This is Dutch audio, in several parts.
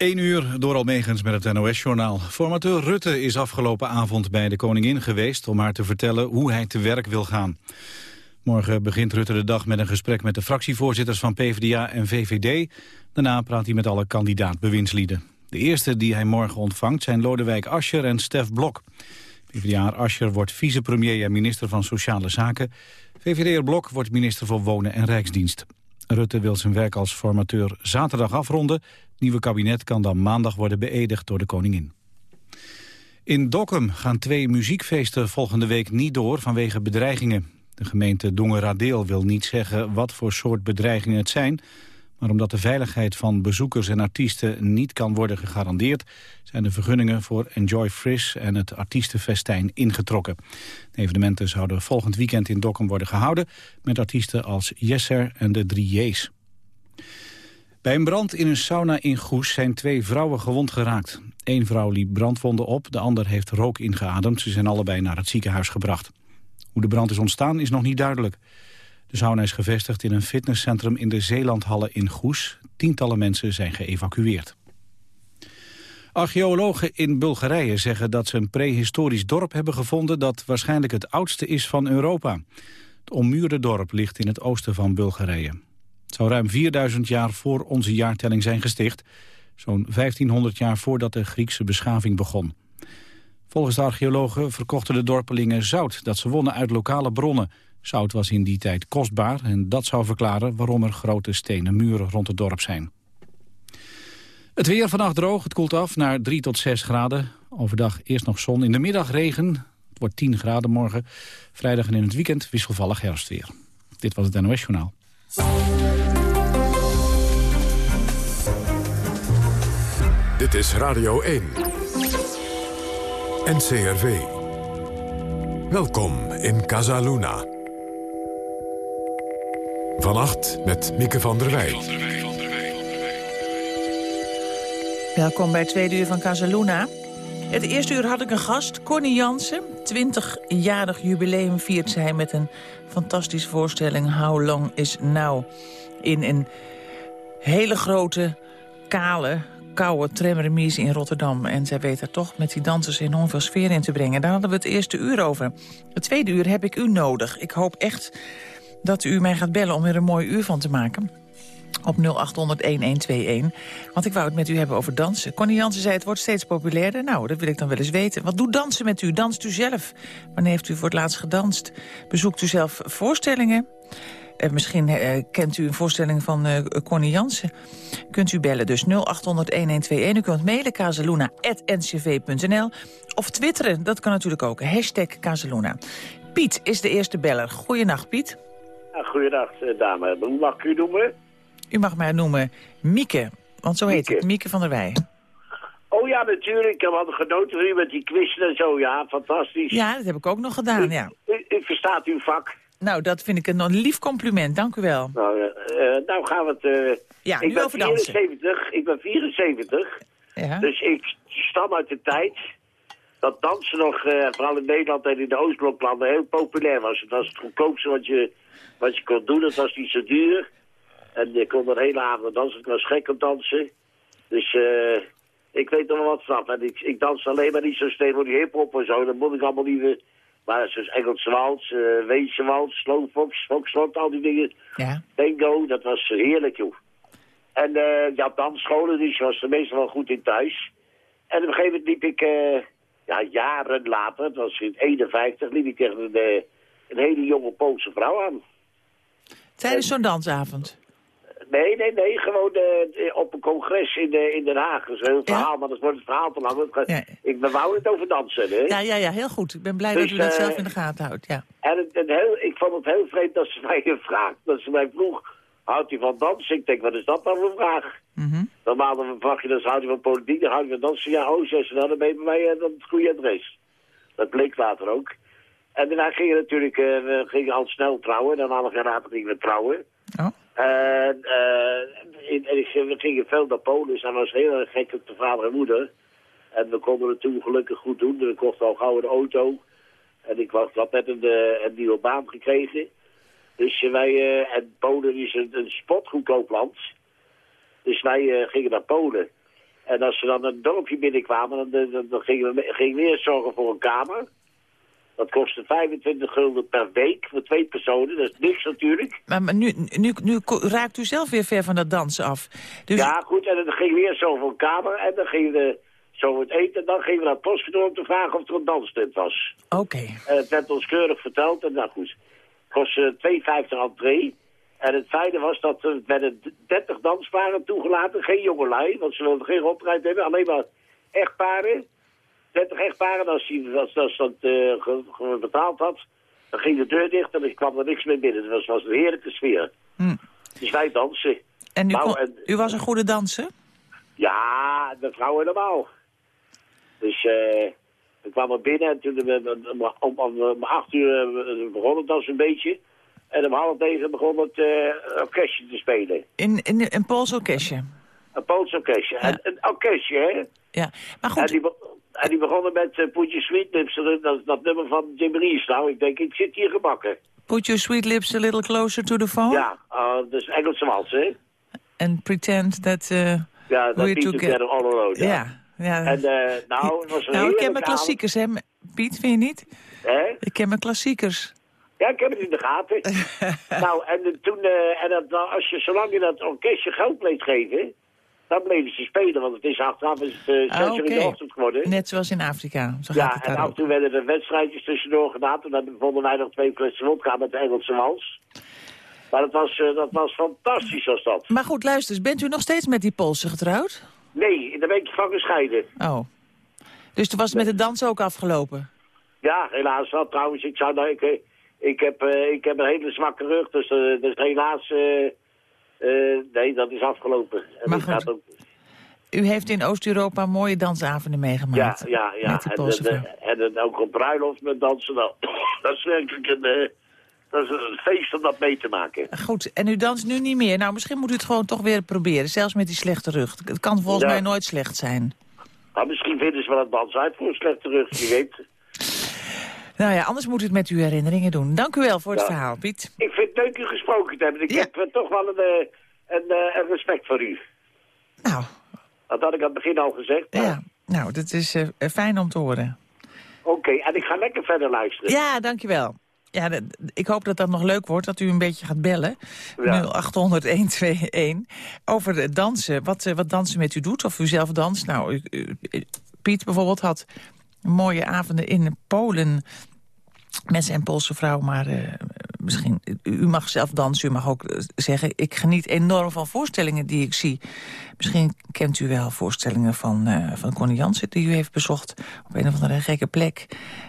1 uur door Almegens met het NOS-journaal. Formateur Rutte is afgelopen avond bij de koningin geweest... om haar te vertellen hoe hij te werk wil gaan. Morgen begint Rutte de dag met een gesprek met de fractievoorzitters van PvdA en VVD. Daarna praat hij met alle kandidaat-bewindslieden. De eerste die hij morgen ontvangt zijn Lodewijk Asscher en Stef Blok. PvdA Asscher wordt vicepremier en minister van Sociale Zaken. VVD'er Blok wordt minister voor Wonen en Rijksdienst. Rutte wil zijn werk als formateur zaterdag afronden. Nieuwe kabinet kan dan maandag worden beëdigd door de koningin. In Dokkum gaan twee muziekfeesten volgende week niet door vanwege bedreigingen. De gemeente Dongeradeel wil niet zeggen wat voor soort bedreigingen het zijn... maar omdat de veiligheid van bezoekers en artiesten niet kan worden gegarandeerd... zijn de vergunningen voor Enjoy Friss en het artiestenfestijn ingetrokken. De evenementen zouden volgend weekend in Dokkum worden gehouden... met artiesten als Jesser en de Drie J's. Bij een brand in een sauna in Goes zijn twee vrouwen gewond geraakt. Eén vrouw liep brandwonden op, de ander heeft rook ingeademd. Ze zijn allebei naar het ziekenhuis gebracht. Hoe de brand is ontstaan is nog niet duidelijk. De sauna is gevestigd in een fitnesscentrum in de Zeelandhallen in Goes. Tientallen mensen zijn geëvacueerd. Archeologen in Bulgarije zeggen dat ze een prehistorisch dorp hebben gevonden... dat waarschijnlijk het oudste is van Europa. Het ommuurde dorp ligt in het oosten van Bulgarije. Zou ruim 4000 jaar voor onze jaartelling zijn gesticht. Zo'n 1500 jaar voordat de Griekse beschaving begon. Volgens de archeologen verkochten de dorpelingen zout dat ze wonnen uit lokale bronnen. Zout was in die tijd kostbaar en dat zou verklaren waarom er grote stenen muren rond het dorp zijn. Het weer vannacht droog, het koelt af naar 3 tot 6 graden. Overdag eerst nog zon, in de middag regen. Het wordt 10 graden morgen. Vrijdag en in het weekend wisselvallig herfstweer. Dit was het NOS Journaal. Dit is Radio 1. NCRV. Welkom in Casaluna. Vannacht met Mieke van der Wij. Welkom bij tweede uur van Casaluna. Het eerste uur had ik een gast, Connie Jansen. 20-jarig jubileum viert zij met een fantastische voorstelling... How Long Is Now? In een hele grote, kale, koude tramremise in Rotterdam. En zij weet er toch met die dansers enorm veel sfeer in te brengen. Daar hadden we het eerste uur over. Het tweede uur heb ik u nodig. Ik hoop echt dat u mij gaat bellen om er een mooi uur van te maken op 0800-1121. Want ik wou het met u hebben over dansen. Connie Jansen zei het wordt steeds populairder. Nou, dat wil ik dan wel eens weten. Wat doet dansen met u? Danst u zelf? Wanneer heeft u voor het laatst gedanst? Bezoekt u zelf voorstellingen? Uh, misschien uh, kent u een voorstelling van uh, Connie Jansen. Kunt u bellen, dus 0800-1121. U kunt mailen kazeluna.ncv.nl of twitteren, dat kan natuurlijk ook. Hashtag Kazeluna. Piet is de eerste beller. Goedenacht, Piet. Ja, goeiedag, dame. Hoe mag ik u noemen? U mag mij noemen Mieke, want zo heet het, Mieke van der Wij. Oh ja, natuurlijk. Ik heb genoten van u met die quizzen en zo. Ja, fantastisch. Ja, dat heb ik ook nog gedaan, ja. U, u, verstaat uw vak. Nou, dat vind ik een, lief compliment. Dank u wel. Nou, uh, nou gaan we het... Uh, ja, ik nu ben over 74, Ik ben 74. Ja. Dus ik stam uit de tijd dat dansen nog, uh, vooral in Nederland en in de Oostbloklanden, heel populair was. Het was het goedkoopste wat je, wat je kon doen. Het was niet zo duur. En je kon er hele avond dansen. Ik was gek op dansen. Dus ik weet er wel wat van. En ik, ik dans alleen maar niet zo steeds voor die hip-hop en zo. Dan moet ik allemaal liever. Maar zoals Engelse wals, uh, Weese wals, slowfox, foxtrot, al die dingen. Ja. Tango, dat was heerlijk, joh. En uh, ja, dansscholen, dus je was er meestal wel goed in thuis. En op een gegeven moment liep ik, uh, ja, jaren later, het was in 51, liep ik tegen een, een hele jonge Poolse vrouw aan. Tijdens zo'n dansavond? Nee, nee, nee. Gewoon uh, op een congres in, uh, in Den Haag. Dat is een heel verhaal, maar dat wordt het verhaal te lang. Ja. Ik wou het over dansen, hè? Ja, ja, ja, heel goed. Ik ben blij dus, dat u dat zelf in de gaten houdt, ja. En het, het heel, ik vond het heel vreemd dat ze mij vraag, dat ze mij vroeg, houdt u van dansen? Ik denk, wat is dat dan voor vraag? Mm -hmm. Normaal vraag je, dan houdt u van politiek, dan houdt u van dansen. Ja, oh, zes, nou, dan ben je bij mij uh, het goede adres. Dat bleek later ook. En daarna gingen natuurlijk, we gingen al snel trouwen. Dan alle jaar later gingen we trouwen. Oh. En, en we gingen veel naar Polen, dus dat was heel erg gek op de vader en moeder. En we konden het toen gelukkig goed doen. We kochten al gauw een auto. En ik was, net een, uh, een nieuwe baan gekregen. Dus wij, uh, en Polen is een, een spotgoedkoop land. Dus wij gingen naar Polen. En als ze dan een dorpje binnenkwamen, dan, dan, dan gingen, we, gingen we eerst zorgen voor een kamer. Dat kostte 25 gulden per week voor twee personen. Dat is niks natuurlijk. Maar, maar nu, nu, nu raakt u zelf weer ver van dat dansen af. Dus... Ja, goed. En dan gingen we eerst zo voor een kamer. En dan gingen we zo het eten. En dan gingen we naar het postkantoor om te vragen of er een danstent was. Oké. En het werd ons keurig verteld. En nou goed, het kostte 2,50 entree. En het fijne was dat er werden 30 dansparen toegelaten. Geen jongelui, want ze wilden geen opdracht hebben. Alleen maar echtparen. 30 echtparen. Als hij als, als dat uh, betaald had, dan ging de deur dicht en er kwam er niks meer binnen. Het was, was een heerlijke sfeer. Hm. Dus wij dansen. En u, nou, u was een goede danser? Ja, de vrouwen normaal. Dus uh, we kwamen binnen en toen we, om, om, acht uur begon het dan zo'n beetje. En om half negen begon het uh, orkestje te spelen. In, in een Pools orkestje? Een Pools orkestje. Ja. een orkestje, hè? Ja, maar goed... En die, en die begonnen met uh, Put Your Sweet Lips, dat, dat nummer van Jim Rees. Nou, ik denk, ik zit hier gebakken. Put Your Sweet Lips a little closer to the phone? Ja, uh, dat is Engelse wals, hè? And pretend that... Uh, ja, dat Be Together All Alone. Ja. ja. Ja. En uh, nou, het was een Nou, ik ken mijn klassiekers, hè, Piet, vind je niet? Hè? Ik ken mijn klassiekers. Ja, ik heb het in de gaten. nou, en toen, en dat, nou, als je, zolang je dat orkestje geld bleef geven, dan bleven ze spelen, want het is achteraf is het uh, zes oh, okay. in de ochtend geworden. Net zoals in Afrika, zo Ja, gaat en af en toe werden er wedstrijdjes tussendoor gedaan. Toen vonden wij nog twee flessen vodka met de Engelse wals. Maar dat was, uh, dat was fantastisch, was dat. Maar goed, luister eens, bent u nog steeds met die Poolse getrouwd? Nee, in de week van gescheiden. Oh. Dus toen was het met de dans ook afgelopen? Ja, helaas wel. Trouwens, ik, zou, ik, ik, heb, ik heb een hele zwakke rug, dus, dus helaas... Uh, nee, dat is afgelopen. En maar ook... u heeft in Oost-Europa mooie dansavonden meegemaakt. Ja, ja, ja. En, de, en, en, ook op bruiloft met dansen. Nou, dat is werkelijk een, uh, dat is een feest om dat mee te maken. Goed, en u danst nu niet meer. Nou, misschien moet u het gewoon toch weer proberen. Zelfs met die slechte rug. Het kan volgens mij nooit slecht zijn. Nou, misschien vinden ze wel het dans uit voor een slechte rug, wie weet. Nou ja, anders moet u het met uw herinneringen doen. Dank u wel voor het verhaal, Piet. Ik vind het leuk u gesproken te hebben. Ik heb uh, toch wel een, een, uh, een, respect voor u. Nou. Dat had ik aan het begin al gezegd. Maar... Ja, nou, dat is fijn om te horen. Oké, en ik ga lekker verder luisteren. Ja, dankjewel. Ja, ik hoop dat dat nog leuk wordt, dat u een beetje gaat bellen. Ja. 0800-121. Over dansen, wat, wat dansen met u doet, of u zelf danst. Nou, Piet bijvoorbeeld had mooie avonden in Polen met zijn Poolse vrouw, maar uh, misschien, u mag zelf dansen, u mag ook eh, zeggen... ik geniet enorm van voorstellingen die ik zie. Misschien kent u wel voorstellingen van, uh, van Connie Jansen... die u heeft bezocht op een of andere gekke plek.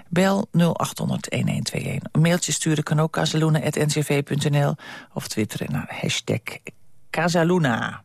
Bel 0800-1121. Een mailtje sturen kan ook casaluna.ncv.nl... of twitteren naar hashtag Casaluna.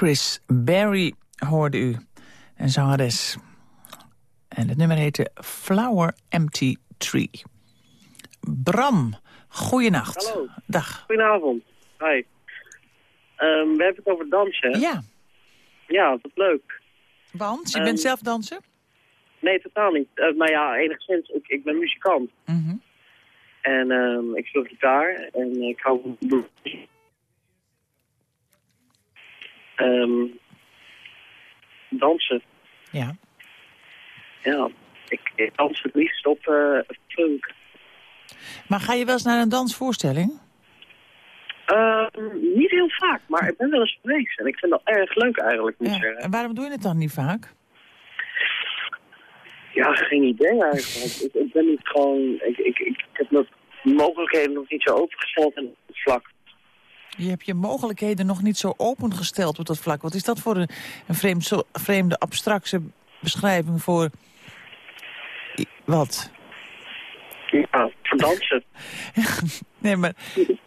Chris Berry hoorde u. En zangeres. En het nummer heette Flower Empty Tree. Bram, goeienacht. Hallo. Dag. Goedenavond. Hi. Um, we hebben het over dansen. Ja. Ja, wat leuk. Want, je Um, bent zelf danser? Nee, totaal niet. Uh, maar ja, enigszins. Ik, ik ben muzikant. Mhm. En um, ik speel gitaar. En ik hou van. Um, dansen. Ja. Ja. Ik, ik dans het liefst op uh, funk. Maar ga je wel eens naar een dansvoorstelling? Uh, niet heel vaak, maar ik ben wel eens geweest. En ik vind dat erg leuk eigenlijk, moet Ja. En waarom doe je het dan niet vaak? Ja, geen idee eigenlijk. ik, ik ben niet gewoon... Ik, ik, ik, heb mijn mogelijkheden nog niet zo opengesteld in het vlak. Je hebt je mogelijkheden nog niet zo opengesteld op dat vlak. Wat is dat voor een, een vreemd, zo- vreemde, abstracte beschrijving voor... Wat? Ja, dansen. Nee, maar,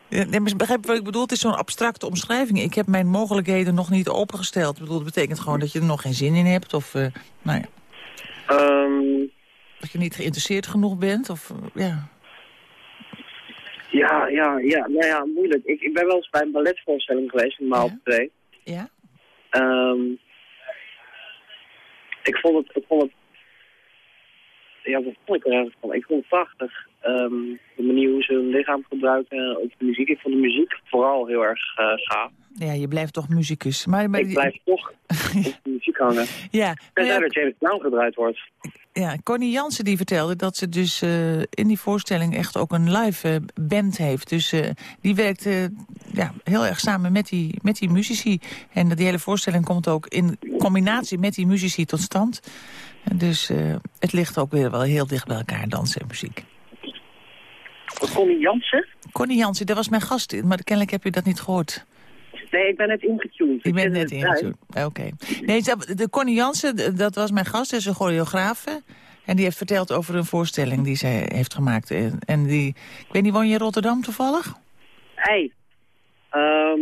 nee, maar begrijp wat ik bedoel? Het is zo'n abstracte omschrijving. Ik heb mijn mogelijkheden nog niet opengesteld. Ik bedoel, dat betekent gewoon dat je er nog geen zin in hebt. Of eh, nou ja, Ehm, dat je niet geïnteresseerd genoeg bent. Of, eh, ja. Ja, ja, ja, nou ja, moeilijk. Ik, ik ben wel eens bij een balletvoorstelling geweest, normaal Ja. twee. ja? Ehm, ik vond het, ik vond het, ja, wat vond ik er eigenlijk van? Ik vond het prachtig. Ehm, de manier hoe ze hun lichaam gebruiken, ook de muziek. Ik vond de muziek vooral heel erg eh, gaaf. Ja, je blijft toch muzikus. Maar, maar, ik blijf toch op de muziek hangen. Ja, En nou ja, dat James Brown gedraaid wordt. ja, Connie Jansen die vertelde dat ze dus eh, in die voorstelling echt ook een live eh, band heeft. Dus die werkt ja, heel erg samen met die, met die muzici. En die hele voorstelling komt ook in combinatie met die muzici tot stand. En dus eh, het ligt ook weer wel heel dicht bij elkaar, dansen en muziek. Connie Jansen? Connie Jansen, dat was mijn gast, maar kennelijk heb je dat niet gehoord. Nee, ik ben net ingetuned. Je Ik bent zit net in het trein. in. Oké. Nee, de Connie Jansen, dat was mijn gast, dat is een choreografe. En die heeft verteld over een voorstelling die zij heeft gemaakt. En, die, ik weet niet, woon je in Rotterdam toevallig? Hey. Ehm,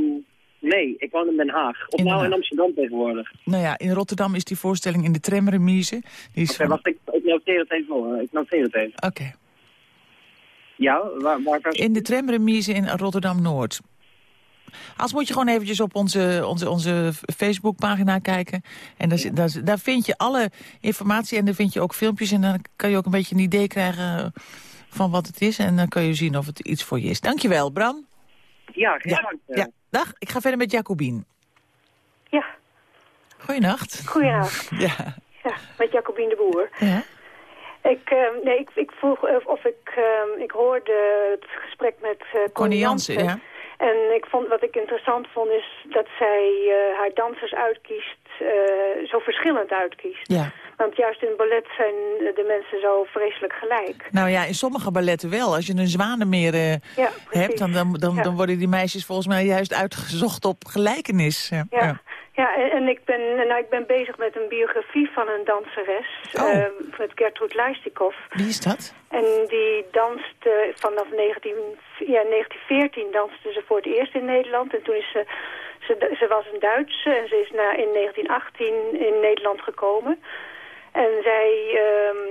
nee, ik woon in Den Haag. Of In nou in Haag. Amsterdam tegenwoordig. Nou ja, in Rotterdam is die voorstelling in de tramremise. Oké, van- wacht, ik, ik noteer het even voor. Ik noteer het even. Oké. Ja, waar, waar, waar In de tramremise in Rotterdam-Noord. Als moet je gewoon eventjes op onze, onze, onze Facebookpagina kijken. En daar, daar, daar vind je alle informatie en daar vind je ook filmpjes. En dan kan je ook een beetje een idee krijgen van wat het is. En dan kan je zien of het iets voor je is. Dankjewel, Bram. Ja, eh. ja. Dag, ik ga verder met Jacobien. Ja, Goeienacht. goedenavond. Ja. Ja, met Jacobien de Boer. ja. Ik, eh, nee, ik, ik vroeg of ik, eh, ik hoorde het gesprek met eh Connie Jansen. ja. En ik vond, wat ik interessant vond is dat zij eh, haar dansers uitkiest, eh, zo verschillend uitkiest. Ja. Want juist in ballet zijn de mensen zo vreselijk gelijk. Nou ja, in sommige balletten wel. Als je een zwanenmeer Ja, precies. hebt, dan, dan, dan, Ja. dan worden die meisjes volgens mij juist uitgezocht op gelijkenis. Ja. Ja, en, ik, ben, nou, ik ben bezig met een biografie van een danseres, Oh. eh, met Gertrud Leistikov. Wie is dat? En die danste vanaf 19, ja, 1914 danste ze voor het eerst in Nederland. En toen is ze, ze, ze was een Duitse en ze is na, in 1918 in Nederland gekomen. En zij... ehm,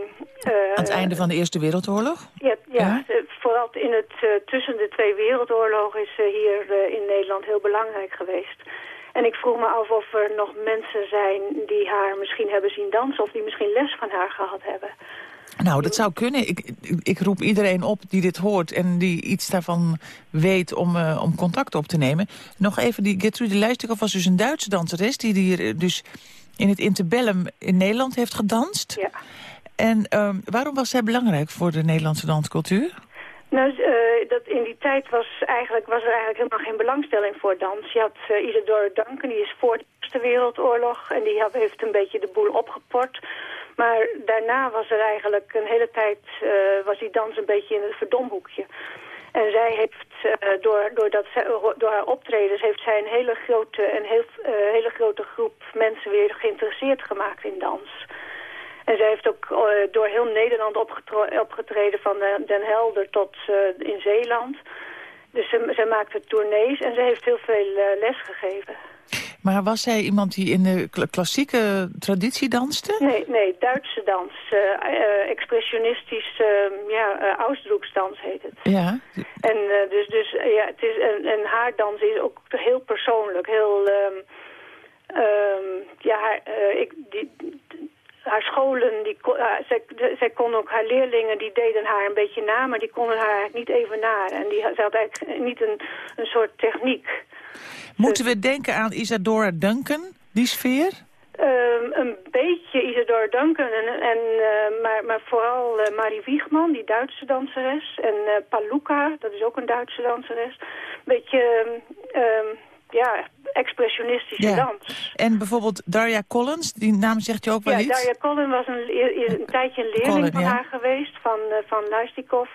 eh, Aan het einde van de Eerste Wereldoorlog? Ja, ja, Ja? vooral in het, eh, tussen de twee wereldoorlogen is ze hier eh, in Nederland heel belangrijk geweest. En ik vroeg me af of er nog mensen zijn die haar misschien hebben zien dansen... of die misschien les van haar gehad hebben. Nou, dat zou kunnen. Ik, ik, roep iedereen op die dit hoort en die iets daarvan weet om, eh, om contact op te nemen. Nog even, die Gertrude Leijstikov was dus een Duitse danseres... die hier eh, dus in het interbellum in Nederland heeft gedanst. Ja. En ehm, waarom was zij belangrijk voor de Nederlandse danscultuur? Nou, eh, dat in die tijd was, eigenlijk, was er eigenlijk helemaal geen belangstelling voor dans. Je had uh, Isidore Duncan, die is voor de Eerste Wereldoorlog... en die heeft een beetje de boel opgeport. Maar daarna was er eigenlijk een hele tijd... Uh, was die dans een beetje in het verdomhoekje. En zij heeft, uh, door, doordat zij, door haar optredens... heeft zij een hele grote, een heel, hele grote groep mensen weer geïnteresseerd gemaakt in dans... En zij heeft ook uh, door heel Nederland opgetreden van uh, Den Helder tot uh, in Zeeland. Dus ze, ze maakte tournees en ze heeft heel veel les gegeven. Maar was zij iemand die in de klassieke traditie danste? Nee, nee, Duitse dans. Uh, expressionistisch, uh, ja, Ausdrucksdans heet het. Ja. En dus, dus ja, het is, en, en haar dans is ook heel persoonlijk, heel... Um, um, ja, haar, ik, die, haar scholen, die, uh, zij, zij kon ook haar leerlingen, die deden haar een beetje na, maar die konden haar niet even na. En die, had eigenlijk niet een, een soort techniek. Moeten we denken aan Isadora Duncan, die sfeer? Um, een beetje Isadora Duncan, en, en, uh, maar, maar vooral uh, Marie Wiegman, die Duitse danseres. En Paluca, dat is ook een Duitse danseres. Een beetje... Um, ja, expressionistische dans. En bijvoorbeeld Darja Collins, die naam zegt je ook wel ja, iets? Ja, Darja Collins was een, een tijdje een leerling van haar geweest, van, uh, van Luistikov.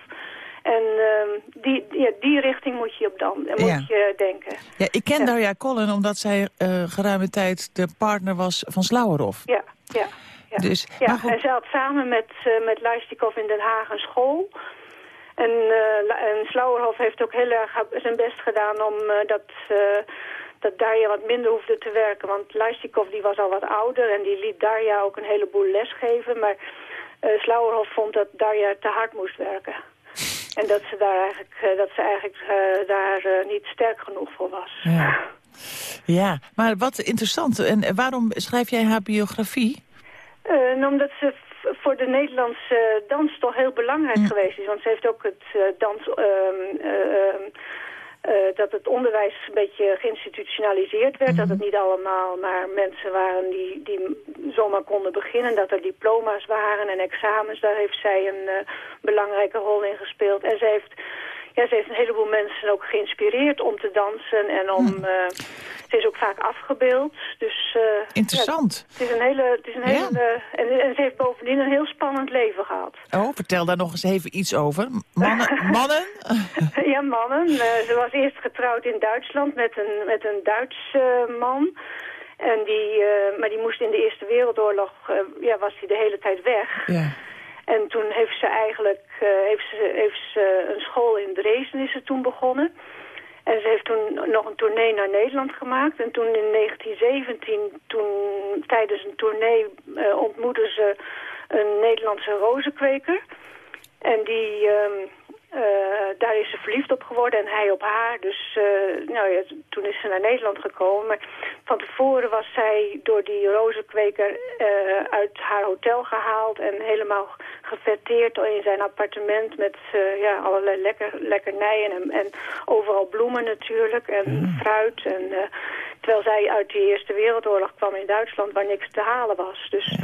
En uh, die, ja, die richting moet je op dan, moet je denken. Ja, ik ken Darja Collin omdat zij uh, geruime tijd de partner was van Slauerhoff. Ja, ja. Ja, dus, ja en zij had samen met, uh, met Luistikov in Den Haag een school... En, uh, en Slauerhoff heeft ook heel erg zijn best gedaan om uh, dat, uh, dat Darja wat minder hoefde te werken. Want Luistikov die was al wat ouder en die liet Darja ook een heleboel les geven. Maar Slauerhoff vond dat Darja te hard moest werken. En dat ze daar eigenlijk, dat ze eigenlijk daar niet sterk genoeg voor was. Ja. ja, maar wat interessant. En waarom schrijf jij haar biografie? omdat ze voor de Nederlandse dans toch heel belangrijk geweest is. Want ze heeft ook het uh, dans... Uh, dat het onderwijs een beetje geïnstitutionaliseerd werd. Mm Dat het niet allemaal maar mensen waren die, die zomaar konden beginnen. Dat er diploma's waren en examens. Daar heeft zij een belangrijke rol in gespeeld. En ze heeft ja, ze heeft een heleboel mensen ook geïnspireerd om te dansen en om... Hmm. Uh, ze is ook vaak afgebeeld, dus... Uh, Interessant. Ja, het is een hele... Het is een hele en, en, ze heeft bovendien een heel spannend leven gehad. Oh, vertel daar nog eens even iets over. Mannen? mannen? ja, mannen. Uh, ze was eerst getrouwd in Duitsland met een, met een Duits man... En die, maar die moest in de Eerste Wereldoorlog, ja, was hij de hele tijd weg. Ja. En toen heeft ze eigenlijk uh, heeft ze, heeft ze een school in Dresden is ze toen begonnen. En ze heeft toen nog een tournee naar Nederland gemaakt. En toen in 1917, toen tijdens een tournee uh, ontmoette ze een Nederlandse rozenkweker. En die, um, uh, daar is ze verliefd op geworden en hij op haar. Dus uh, nou ja, toen is ze naar Nederland gekomen. Maar van tevoren was zij door die rozenkweker uh, uit haar hotel gehaald... en helemaal gefetteerd in zijn appartement met ja, allerlei lekker, lekkernijen... En, en overal bloemen natuurlijk en mm. fruit. En, terwijl zij uit de Eerste Wereldoorlog kwam in Duitsland waar niks te halen was. Dus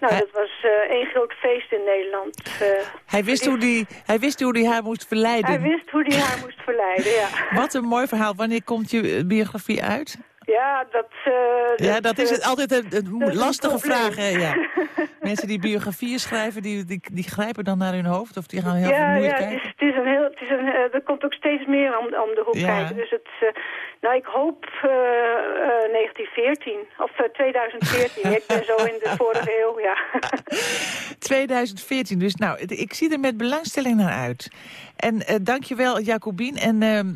nou, dat was één groot feest in Nederland. hij, wist hoe die, hij wist hoe hij haar moest verleiden. Hij wist hoe hij haar moest verleiden, ja. Wat een mooi verhaal. Wanneer komt je biografie uit? Ja, dat... Uh, ja, dat is het, altijd een, een lastige vraag. Hè? Ja. Mensen die biografieën schrijven, die, die, die grijpen dan naar hun hoofd? Of die gaan heel ja, moeilijk ja, kijken? Het is, het is een heel, het is een, er komt ook steeds meer om, om de hoek ja. kijken. Dus het, nou, ik hoop 1914 of 2014. ik ben zo in de vorige eeuw, ja. 2014, dus nou, ik zie er met belangstelling naar uit. En dankjewel, Jacobien. En ehm,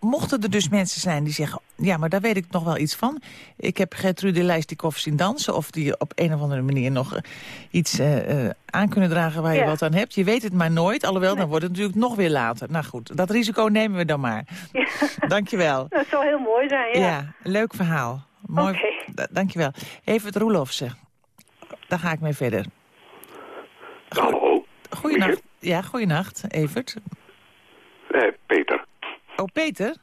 mochten er dus mensen zijn die zeggen... ja, maar daar weet ik nog wel iets van. Ik heb Gertrude Lijstikov zien dansen... of die op een of andere manier nog iets uh, aan kunnen dragen waar je wat aan hebt. Je weet het maar nooit, alhoewel nee. dan wordt het natuurlijk nog weer later. Nou goed, dat risico nemen we dan maar. Ja. Dankjewel. Dat zou heel mooi zijn, ja. Ja, leuk verhaal. Mooi. Okay. Dankjewel. Evert Roelofsen. Daar ga ik mee verder. Hallo. Goeienacht. Ja, goeienacht, Evert. Eh, Peter. Oh, Peter?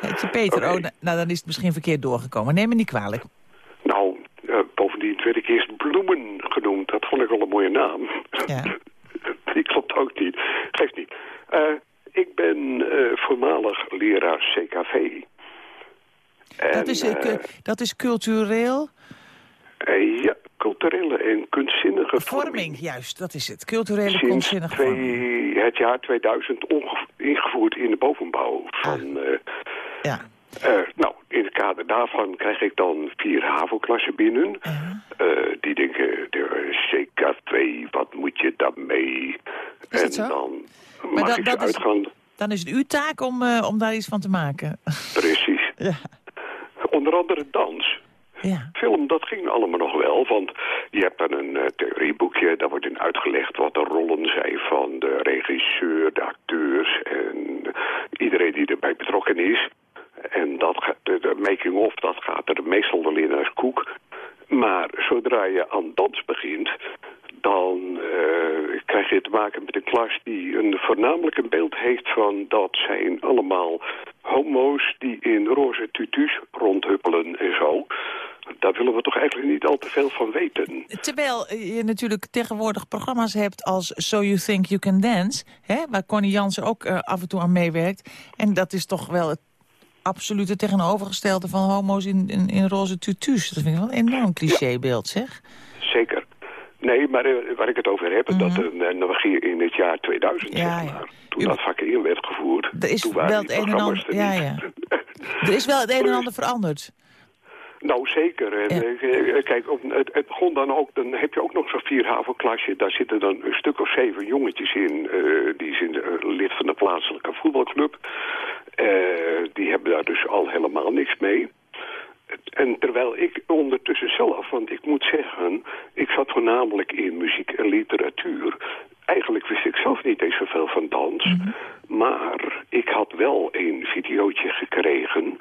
Heet je Peter? Okay. Oh, nou, dan is het misschien verkeerd doorgekomen. Neem me niet kwalijk. Nou, uh, bovendien werd ik eerst Bloemen genoemd. Dat vond ik wel een mooie naam. Ja. Die klopt ook niet. Geeft niet. Uh, ik ben uh, voormalig leraar CKV. Dat, en, is, dat is cultureel? ja, culturele en kunstzinnige vorming. vorming. juist, dat is het. Culturele Sinds kunstzinnige twee, vorming. het jaar 2000 ingevoerd in de bovenbouw van... Ah. Uh, ja. Uh, nou, in het kader daarvan krijg ik dan vier HAVO-klassen binnen. Uh -huh. uh, die denken, de CKV, wat moet je daarmee? Is en zo? dan maar mag dat, ik dat ze is, uitgaan. Dan is het uw taak om, om daar iets van te maken. Precies. ja. Onder andere dans. Ja. Film, dat ging allemaal nog wel, want je hebt dan een uh, theorieboekje... daar wordt in uitgelegd wat de rollen zijn van de regisseur, de acteurs... en iedereen die erbij betrokken is. En dat gaat, de, making-of, dat gaat er meestal wel in als koek. Maar zodra je aan dans begint, dan uh, krijg je te maken met een klas die een, voornamelijk een beeld heeft van dat zijn allemaal homo's die in roze tutus rondhuppelen en zo. Daar willen we toch eigenlijk niet al te veel van weten. Terwijl je natuurlijk tegenwoordig programma's hebt als So You Think You Can Dance... Hè, waar Connie Jansen ook uh, af en toe aan meewerkt. En dat is toch wel het absolute tegenovergestelde van homo's in, in, in roze tutus. Dat vind ik wel een enorm clichébeeld, zeg. Zeker. Nee, maar uh, waar ik het over heb, mm -hmm. dat uh, nog in het jaar 2000, ja, zeg maar, toen U... dat vak in werd gevoerd. Er is wel het een en ander. Ja, ja. er is wel het een en ander veranderd. Nou, zeker. En, ja. Kijk, op, het, het, begon dan ook, dan heb je ook nog zo'n vierhavenklasje. Daar zitten dan een stuk of zeven jongetjes in. Uh, die zijn lid van de plaatselijke voetbalclub. Uh, die hebben daar dus al helemaal niks mee. En terwijl ik ondertussen zelf, want ik moet zeggen... ik zat voornamelijk in muziek en literatuur. Eigenlijk wist ik zelf niet eens zoveel van dans. -hmm. Maar ik had wel een videootje gekregen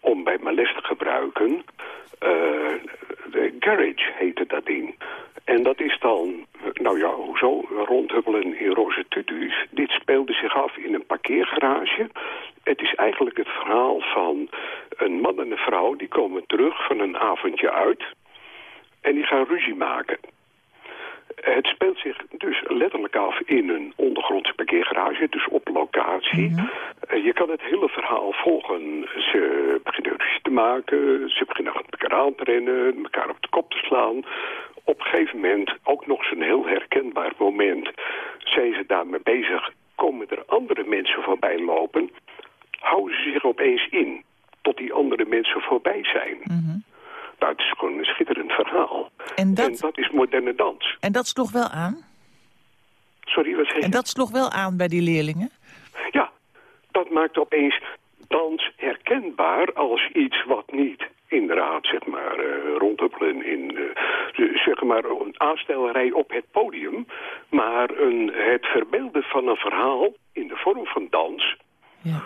om bij mijn les te gebruiken. Uh, de Garage heette dat ding. En dat is dan, nou ja, hoezo, rondhubbelen in roze tutus. Dit speelde zich af in een parkeergarage. Het is eigenlijk het verhaal van een man en een vrouw... die komen terug van een avondje uit en die gaan ruzie maken. Het speelt zich dus letterlijk af in een ondergrondse parkeergarage, dus op locatie. Mm -hmm. Je kan het hele verhaal volgen. Ze beginnen ruzie te maken, ze beginnen met elkaar aan te rennen, elkaar op de kop te slaan. Op een gegeven moment, ook nog zo'n heel herkenbaar moment, zijn ze daarmee bezig. Komen er andere mensen voorbij lopen, houden ze zich opeens in tot die andere mensen voorbij zijn. Mm -hmm. Nou, het is gewoon een schitterend verhaal. En dat, en dat is moderne dans. En dat sloeg wel aan? Sorry, wat je? En dat sloeg wel aan bij die leerlingen? Ja, dat maakt opeens dans herkenbaar als iets wat niet inderdaad, zeg maar, uh, rondhuppelen in, uh, zeg maar, een aanstellerij op het podium, maar een, het verbeelden van een verhaal in de vorm van dans. Ja.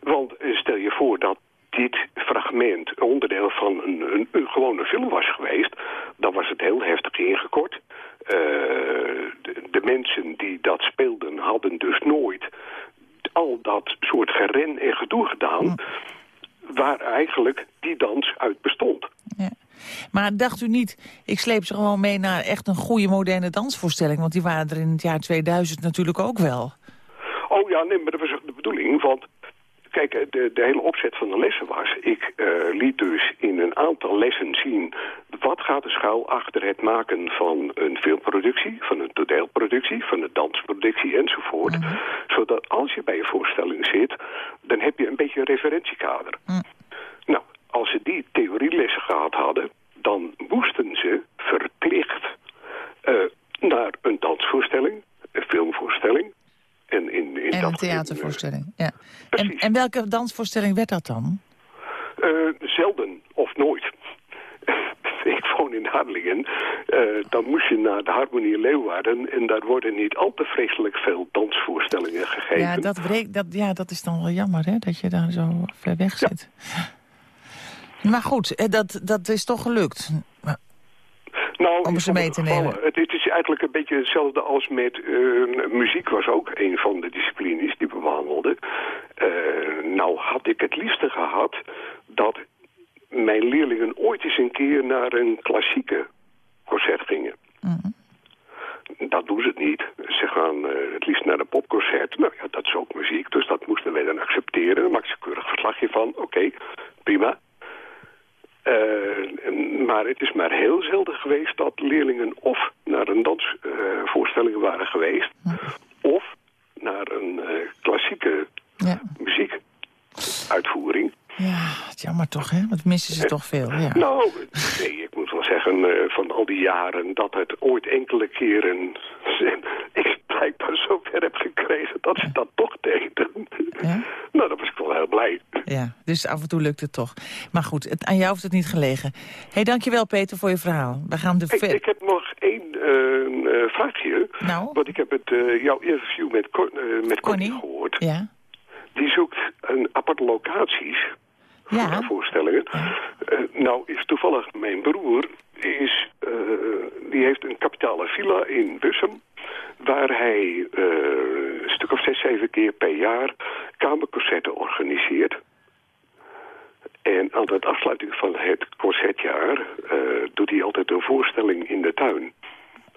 Want stel je voor dat dit fragment onderdeel van een, een, een, gewone film was geweest... dan was het heel heftig ingekort. Uh, de, de, mensen die dat speelden hadden dus nooit al dat soort geren en gedoe gedaan... Ja. waar eigenlijk die dans uit bestond. Ja. Maar dacht u niet, ik sleep ze gewoon mee naar echt een goede moderne dansvoorstelling... want die waren er in het jaar 2000 natuurlijk ook wel. Oh ja, nee, maar dat was de bedoeling, want Kijk, de, de hele opzet van de lessen was... ik uh, liet dus in een aantal lessen zien... wat gaat er schuil achter het maken van een filmproductie... van een toneelproductie, van een dansproductie enzovoort. Mm -hmm. Zodat als je bij een voorstelling zit... dan heb je een beetje een referentiekader. Mm. Nou, als ze die theorielessen gehad hadden... dan moesten ze verplicht uh, naar een dansvoorstelling... een filmvoorstelling en, in, in en dat een theatervoorstelling, ja. En, en, welke dansvoorstelling werd dat dan? Uh, zelden of nooit. ik woon in Harlingen. Uh, dan moest je naar de Harmonie Leeuwarden... en daar worden niet al te vreselijk veel dansvoorstellingen gegeven. Ja, dat, dat, ja, dat is dan wel jammer, hè, dat je daar zo ver weg zit. Ja. Maar goed, dat, dat is toch gelukt. Nou, om ze mee te nemen. Het, het, is eigenlijk een beetje hetzelfde als met uh, muziek was ook een van de disciplines die we behandelden. Uh, nou had ik het liefste gehad dat mijn leerlingen ooit eens een keer naar een klassieke concert gingen. Mm -hmm. Dat doen ze het niet. Ze gaan uh, het liefst naar een popconcert. Nou ja, dat is ook muziek, dus dat moesten wij dan accepteren. Daar maak ze keurig verslagje van. Oké, okay, prima. Uh, maar het is maar heel zelden geweest dat leerlingen of naar een dansvoorstelling uh, waren geweest... Ja. of naar een uh, klassieke ja. muziekuitvoering. Ja, jammer toch, hè? Want missen ze toch veel, ja. Nou, nee, ik moet wel zeggen, van al die jaren... dat het ooit enkele keren... ik blijkbaar zover heb gekregen dat ze dat toch deden. Ja? nou, dan was ik wel heel blij. Ja, dus af en toe lukt het toch. Maar goed, het, aan jou heeft het niet gelegen. Hé, hey, dankjewel Peter voor je verhaal. We gaan de ik, ik heb nog één uh, vraagje. Nou? Want ik heb het, uh, jouw interview met, Con met Connie gehoord. Ja. Die zoekt een aparte locaties ja. voor voorstellingen. nou is toevallig mijn broer, is, die heeft een kapitale villa in Bussum waar hij uh, een stuk of zes, zeven keer per jaar kamerconcerten organiseert. En aan de afsluiting van het concertjaar doet hij altijd een voorstelling in de tuin.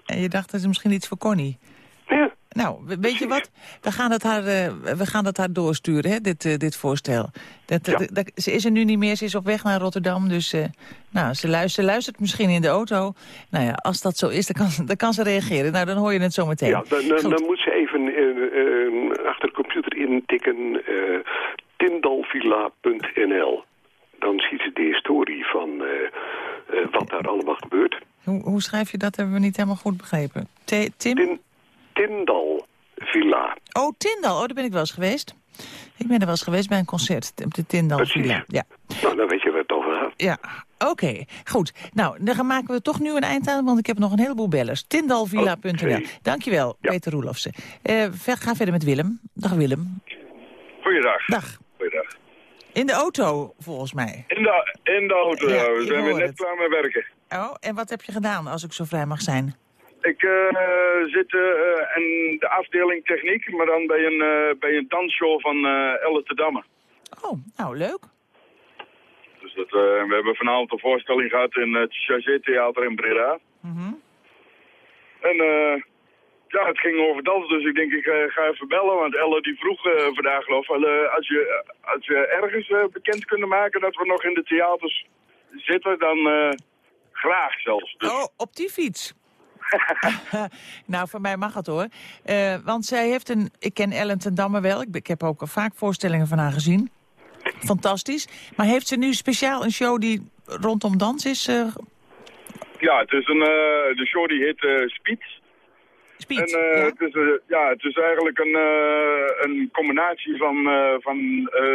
En je dacht, dat is misschien iets voor Connie? Ja. Nou, weet je wat? We gaan het haar, uh, we gaan het haar doorsturen, hè, dit, uh, dit voorstel. Dat, ja. dat, ze is er nu niet meer, ze is op weg naar Rotterdam. Dus uh, nou, ze luistert, luistert misschien in de auto. Nou ja, als dat zo is, dan kan, dan kan ze reageren. Nou, dan hoor je het zo meteen. Ja, dan, dan moet ze even achter de computer intikken tindalvilla.nl. Dan ziet ze de historie van wat daar allemaal gebeurt. Hoe, hoe schrijf je dat? Hebben we niet helemaal goed begrepen. T Tim? Tindal Villa. Oh, Tindal. Oh, daar ben ik wel eens geweest. Ik ben er wel eens geweest bij een concert op de Tindal Villa. Ja. Nou, dan weet je waar het over gaat. Ja, oké. Goed. Nou, dan maken we toch nu een eind aan, want ik heb nog een heleboel bellers. Tindalvilla.nl. Okay. Dankjewel, ja. Peter Roelofsen. Uh, ga verder met Willem. Dag Willem. Goeiedag. Dag. Goeiedag. In de auto, volgens mij. In de, in de auto, ja. We zijn weer net klaar met werken. Oh, en wat heb je gedaan, als ik zo vrij mag zijn? Ik uh, zit in de afdeling techniek, maar dan bij een, uh, bij een dansshow van Elle te Damme. Oh, nou leuk. Dus dat, we hebben vanavond een voorstelling gehad in het Chagé Theater in Breda. Mm -hmm. En ja, het ging over dansen, dus ik denk ik ga even bellen, want Elle die vroeg vandaag geloof als, je, als je ergens bekend kunnen maken dat we nog in de theaters zitten, dan graag zelfs. Dus. Oh, op die fiets? nou, voor mij mag het hoor. Uh, want zij heeft een... Ik ken Ellen ten Damme wel. Ik, ik heb ook al vaak voorstellingen van haar gezien. Fantastisch. Maar heeft ze nu speciaal een show die rondom dans is? Uh... Ja, het is een, uh, de show die heet Speed. Speed, en, ja. Het is, ja, het is eigenlijk een, een combinatie van, van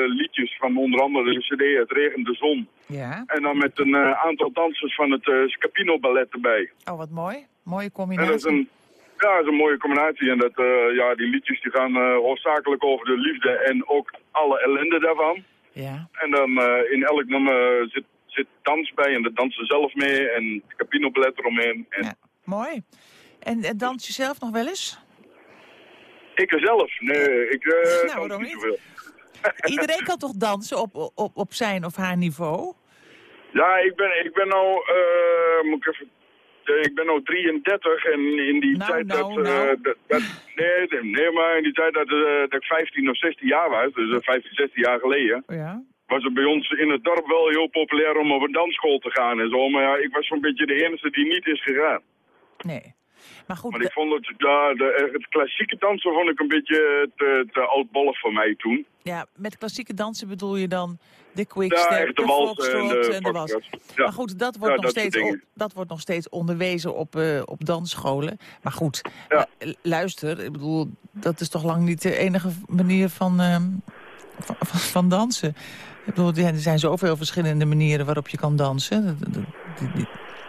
liedjes van onder andere de cd Het regent de zon. Ja. En dan met een aantal dansers van het Scapino Ballet erbij. Oh, wat mooi. Mooie combinatie. dat is een, ja, dat is een mooie combinatie. En dat, uh, ja, die liedjes die gaan uh, hoofdzakelijk over de liefde en ook alle ellende daarvan. Ja. En dan uh, in elk nummer zit, zit dans bij en de dansen zelf mee en Ballet eromheen. En... Ja, mooi. En, en dans je zelf nog wel eens? Ik zelf? Nee, ik nou, dans niet zoveel. Iedereen kan toch dansen op, op, op zijn of haar niveau? Ja, ik ben, ik ben nou, uh, moet ik even eh, ik ben nu 33 en in die nou, tijd nou, dat, nou. Dat, dat, nee, nee, maar in die tijd dat, dat ik 15 of 16 jaar was, dus 15, 16 jaar geleden, ja. was het bij ons in het dorp wel heel populair om op een dansschool te gaan en zo. Maar ja, ik was zo'n beetje de enige die niet is gegaan. Nee. Maar goed... Maar ik vond het, ja, de, het klassieke dansen vond ik een beetje te, te oudbollig voor mij toen. Ja, met klassieke dansen bedoel je dan de quickstep, ja, de, foxtrot en de, en de was. Ja. Maar goed, dat wordt, ja, nog dat steeds, on, dat wordt nog steeds onderwezen op, uh, op dansscholen. Maar goed, ja. luister, ik bedoel, dat is toch lang niet de enige manier van, uh, van, van, dansen. Ik bedoel, er zijn zoveel verschillende manieren waarop je kan dansen.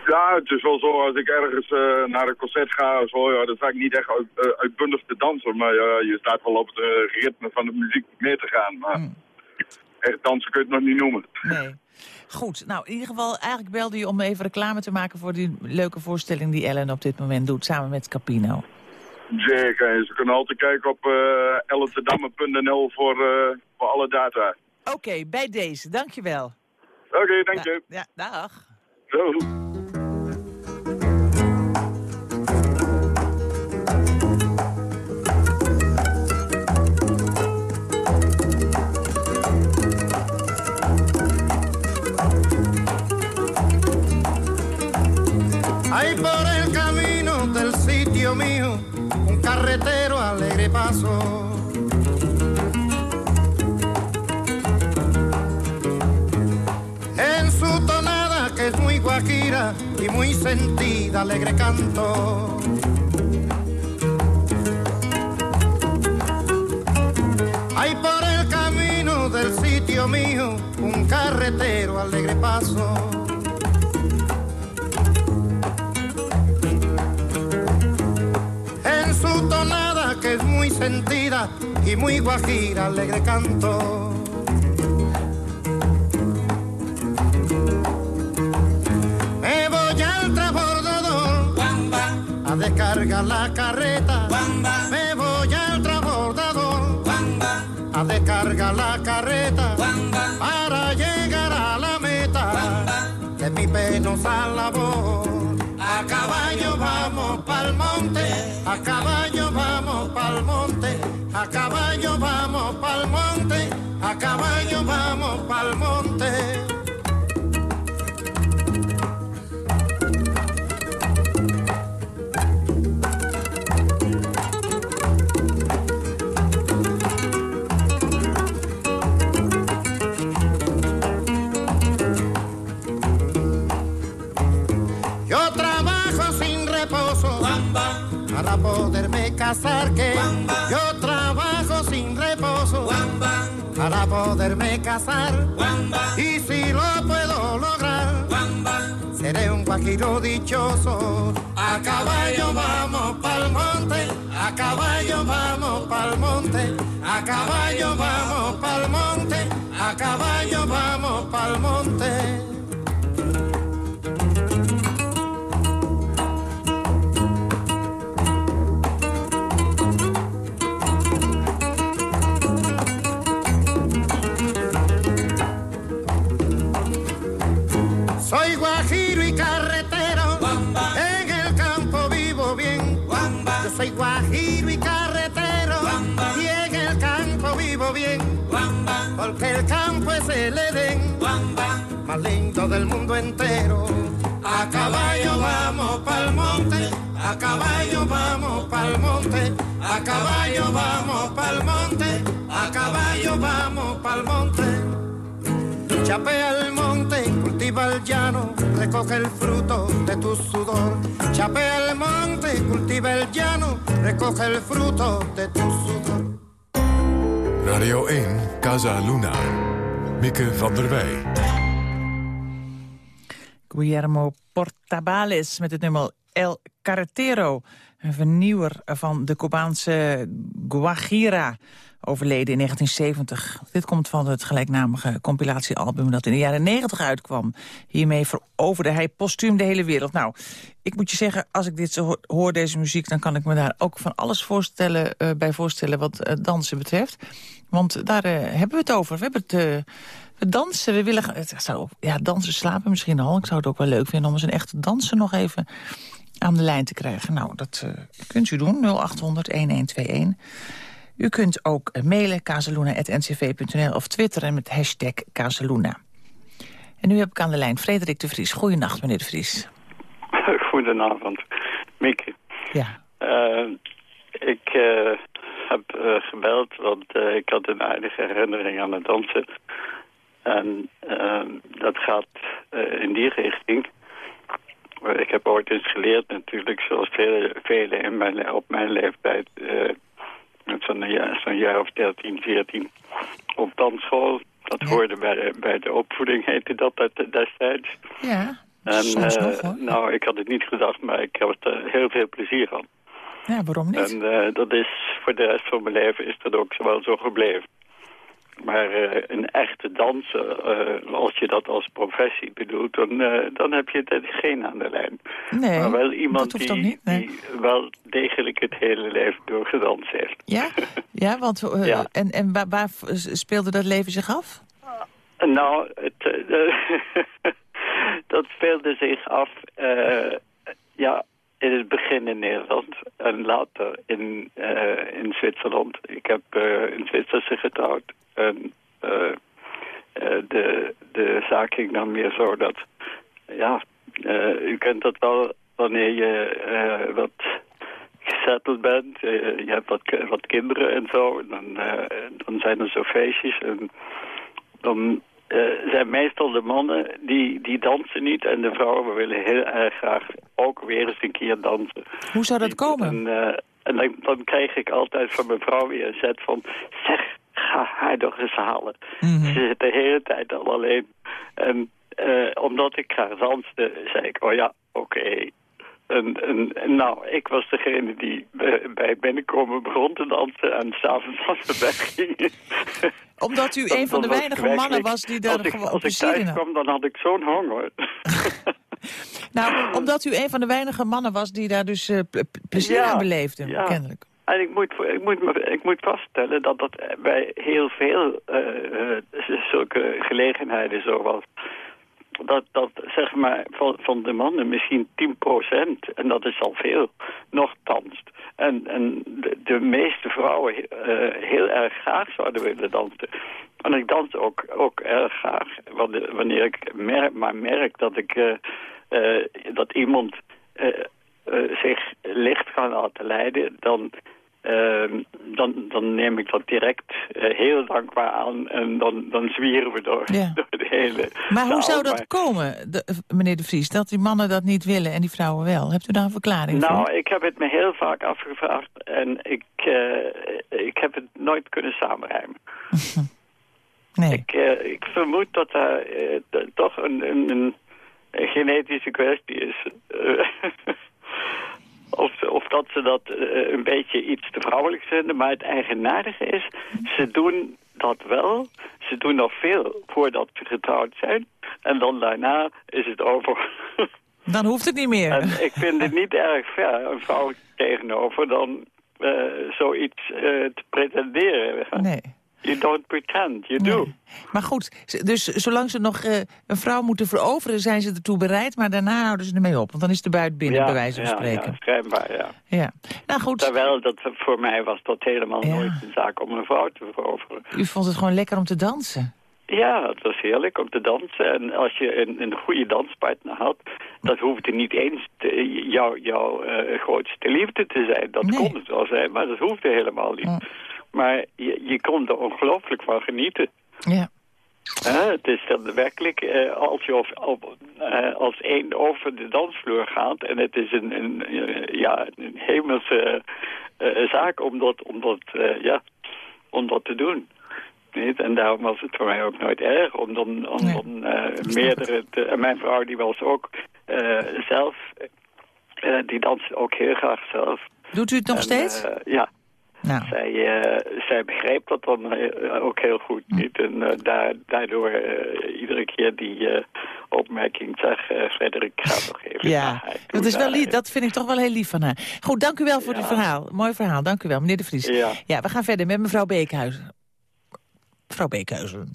Ja, het is wel zo, als ik ergens uh, naar een concert ga of zo, ja, dan sta ik niet echt uit, uitbundig te dansen. Maar je staat wel op het ritme van de muziek mee te gaan. Maar mm. Echt dansen kun je het nog niet noemen. Nee. Goed, nou in ieder geval, eigenlijk belde je om even reclame te maken voor die leuke voorstelling die Ellen op dit moment doet, samen met Capino. Zeker, ze kunnen altijd kijken op uh, ellentedamme.nl voor, voor alle data. Oké, okay, bij deze, dankjewel. Oké, okay, dank je. Ja, dag. Zo. Hay por el camino del sitio mío un carretero alegre paso. En su tonada que es muy guajira y muy sentida alegre canto. Hay por el camino del sitio mío un carretero alegre paso. Que es muy sentida y muy guajira, alegre canto. Me voy al transbordador a descargar la carreta. nothing. Casar. Y si lo puedo lograr seré un guajiro dichoso. A caballo vamos pa'l monte a caballo vamos pa'l monte a caballo vamos pa'l monte a caballo vamos pa'l monte Edén, más lindo del mundo entero. A caballo vamos pa'l monte, a caballo vamos pa'l monte, a caballo vamos pa'l monte, a caballo vamos pa'l monte. Chapea el monte, cultiva el llano, recoge el fruto de tu sudor. Chapea el monte, cultiva el llano, recoge el fruto de tu sudor. Radio 1, Casa Luna. Van der Wij. Guillermo Portabales met het nummer El Carretero. Een vernieuwer van de Cubaanse Guajira, overleden in 1970. Dit komt van het gelijknamige compilatiealbum dat in de jaren 90 uitkwam. Hiermee veroverde hij postuum de hele wereld. Nou, ik moet je zeggen, als ik dit zo hoor, deze muziek... dan kan ik me daar ook van alles voorstellen, uh, bij voorstellen wat uh, dansen betreft. Want daar uh, hebben we het over. We hebben het... We dansen, we willen... Het zou, ja, dansen, slapen misschien al. Ik zou het ook wel leuk vinden om eens een echte danser nog even aan de lijn te krijgen. Nou, dat kunt u doen, 0800-1121. U kunt ook mailen, kazeluna.ncv.nl of twitteren met hashtag Kazeluna. En nu heb ik aan de lijn Frederik de Vries. Goedenacht, meneer de Vries. Goedenavond, Mieke. Ja. Uh, ik heb gebeld, want ik had een aardige herinnering aan het dansen. En dat gaat in die richting. Ik heb ooit eens geleerd natuurlijk, zoals velen vele in mijn, op mijn leeftijd... Met zo'n jaar, zo jaar of 13, 14 op dansschool. Dat ja. hoorde bij de, bij de opvoeding, heette dat destijds. Ja, en, uh, hoor. Nou, ik had het niet gedacht, maar ik heb er heel veel plezier van. Ja, waarom niet? En uh, dat is, voor de rest van mijn leven is dat ook wel zo gebleven. Maar uh, een echte danser, uh, als je dat als professie bedoelt, dan, uh, dan heb je er geen aan de lijn. Nee, maar wel iemand die, niet, nee. die wel degelijk het hele leven door gedanst heeft. Ja, ja want ja. en, en waar, waar, speelde dat leven zich af? Nou, het, dat speelde zich af, ja, in het begin in Nederland en later in, in Zwitserland. Ik heb een Zwitserse getrouwd. En uh, uh, de, de zaak ging dan meer zo dat... Ja, uh, u kent dat wel wanneer je wat gezetteld bent. je hebt wat, wat kinderen en zo. Dan, dan zijn er zo feestjes. En dan zijn meestal de mannen die, die dansen niet. En de vrouwen willen heel erg graag ook weer eens een keer dansen. Hoe zou dat komen? En, en dan, dan krijg ik altijd van mijn vrouw weer een zet van... Zeg, ga haar toch eens halen. Ze zit de hele tijd al alleen. En omdat ik graag danste, zei ik, oh ja, oké. En, en, nou, ik was degene die bij binnenkomen begon te dansen en s'avonds als we weggingen. Omdat u een van de weinige mannen was die daar gewoon Als ik thuis kwam, dan had ik zo'n honger. nou, omdat u een van de weinige mannen was die daar dus uh, plezier aan beleefde, ja. kennelijk. En ik moet, ik, moet, ik moet vaststellen dat dat bij heel veel uh, zulke gelegenheden zo was dat, dat zeg maar van, van de mannen misschien 10% en dat is al veel, nog danst. En, en de, de meeste vrouwen uh, heel erg graag zouden willen dansen. En ik dans ook, ook erg graag. Wanneer ik merk, maar merk dat, ik, uh, uh, dat iemand zich licht kan laten leiden... dan Ehm, dan, dan neem ik dat direct uh, heel dankbaar aan en dan, dan zwieren we door, door de hele Maar hoe zou dat komen, de, meneer De Vries, dat die mannen dat niet willen en die vrouwen wel? Hebt u daar een verklaring nou, voor? Nou, ik heb het me heel vaak afgevraagd en ik, uh, ik heb het nooit kunnen samenrijmen. nee. Ik, ik vermoed dat er toch een, een, een, genetische kwestie is. Of, of dat ze dat uh, een beetje iets te vrouwelijk vinden. Maar het eigenaardige is, ze doen dat wel. Ze doen nog veel voordat ze getrouwd zijn. En dan daarna is het over. Dan hoeft het niet meer. En ik vind het niet erg ver, een vrouw tegenover, dan uh, zoiets uh, te pretenderen. Nee. You don't pretend, you do. Maar goed, dus zolang ze nog uh, een vrouw moeten veroveren... zijn ze ertoe bereid, maar daarna houden ze ermee op. Want dan is de buit binnen, ja, bij wijze van ja, spreken. Ja, schijnbaar, ja. ja. Nou goed. Terwijl, dat, voor mij was dat helemaal nooit een zaak om een vrouw te veroveren. U vond het gewoon lekker om te dansen? Ja, het was heerlijk om te dansen. En als je een, een goede danspartner had, dat hoefde niet eens jouw jou, uh, grootste liefde te zijn. Dat nee. kon het wel zijn, maar dat hoefde helemaal niet. Oh. Maar je, je kon er ongelooflijk van genieten. Ja. Uh, het is dan werkelijk, uh, als je of, op, uh, als één over de dansvloer gaat... en het is een, een ja, een hemelse zaak om dat, om, dat, ja, om dat te doen. Niet? En daarom was het voor mij ook nooit erg om dan, om, Nee. dan meerdere... Te, en mijn vrouw die was ook zelf... die danste ook heel graag zelf. Doet u het nog En, steeds? ja. Nou. Zij, uh, zij begreep dat dan uh, ook heel goed niet. En uh, daar, daardoor iedere keer die opmerking zeg, Frederik, ga nog even Ja, dat, is wel lief, dat vind ik toch wel heel lief van haar. Goed, dank u wel voor Ja. dit verhaal. Mooi verhaal, dank u wel, meneer De Vries. Ja. we gaan verder met mevrouw Beekhuizen. Mevrouw Beekhuizen.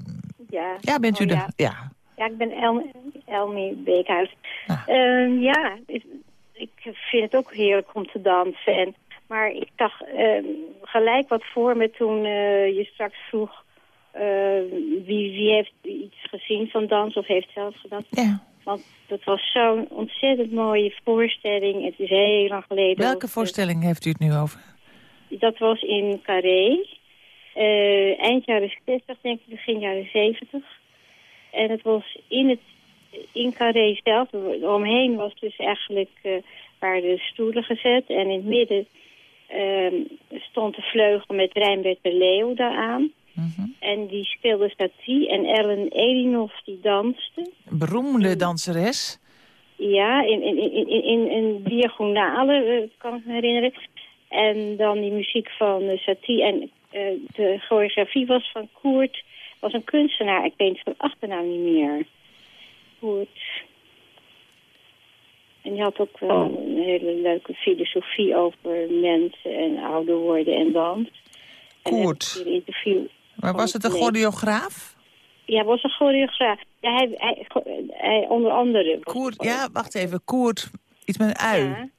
Ja. Ja, bent u Oh, de... ja. Ja. Ja, ik ben El Elmi Beekhuis. Ah. Ehm, ja, ik, ik vind het ook heerlijk om te dansen. En, maar ik dacht ehm, gelijk wat voor me toen eh, je straks vroeg... eh, wie, wie heeft iets gezien van dans of heeft zelf gedanst. Ja. Want dat was zo'n ontzettend mooie voorstelling. Het is heel lang geleden. Welke ook, voorstelling heeft u het nu over? eh, Dat was in Carré. Eh, eind jaren 60, denk ik, begin jaren 70. En het was in het in Carré zelf. Omheen was dus eigenlijk eh waar de stoelen gezet. En in het midden stond de vleugel met Rijnbert de Leeuw daaraan. Mhm. En die speelde Satie. En Ellen Elinoff die danste. Beroemde danseres. Ja, in, in, in, in, in een diagonale, eh, kan ik me herinneren. En dan die muziek van Satie. En eh, de choreografie was van Koert. Was een kunstenaar. Ik weet zijn achternaam niet meer. Koert. En die had ook wel een hele leuke filosofie over mensen en ouder worden en dans. En dan Koert. interview Maar was het een choreograaf? Ja, was een choreograaf. Ja, hij, hij, hij, onder andere. Koert, ja, wacht even. Koert, iets met een ui. Ja.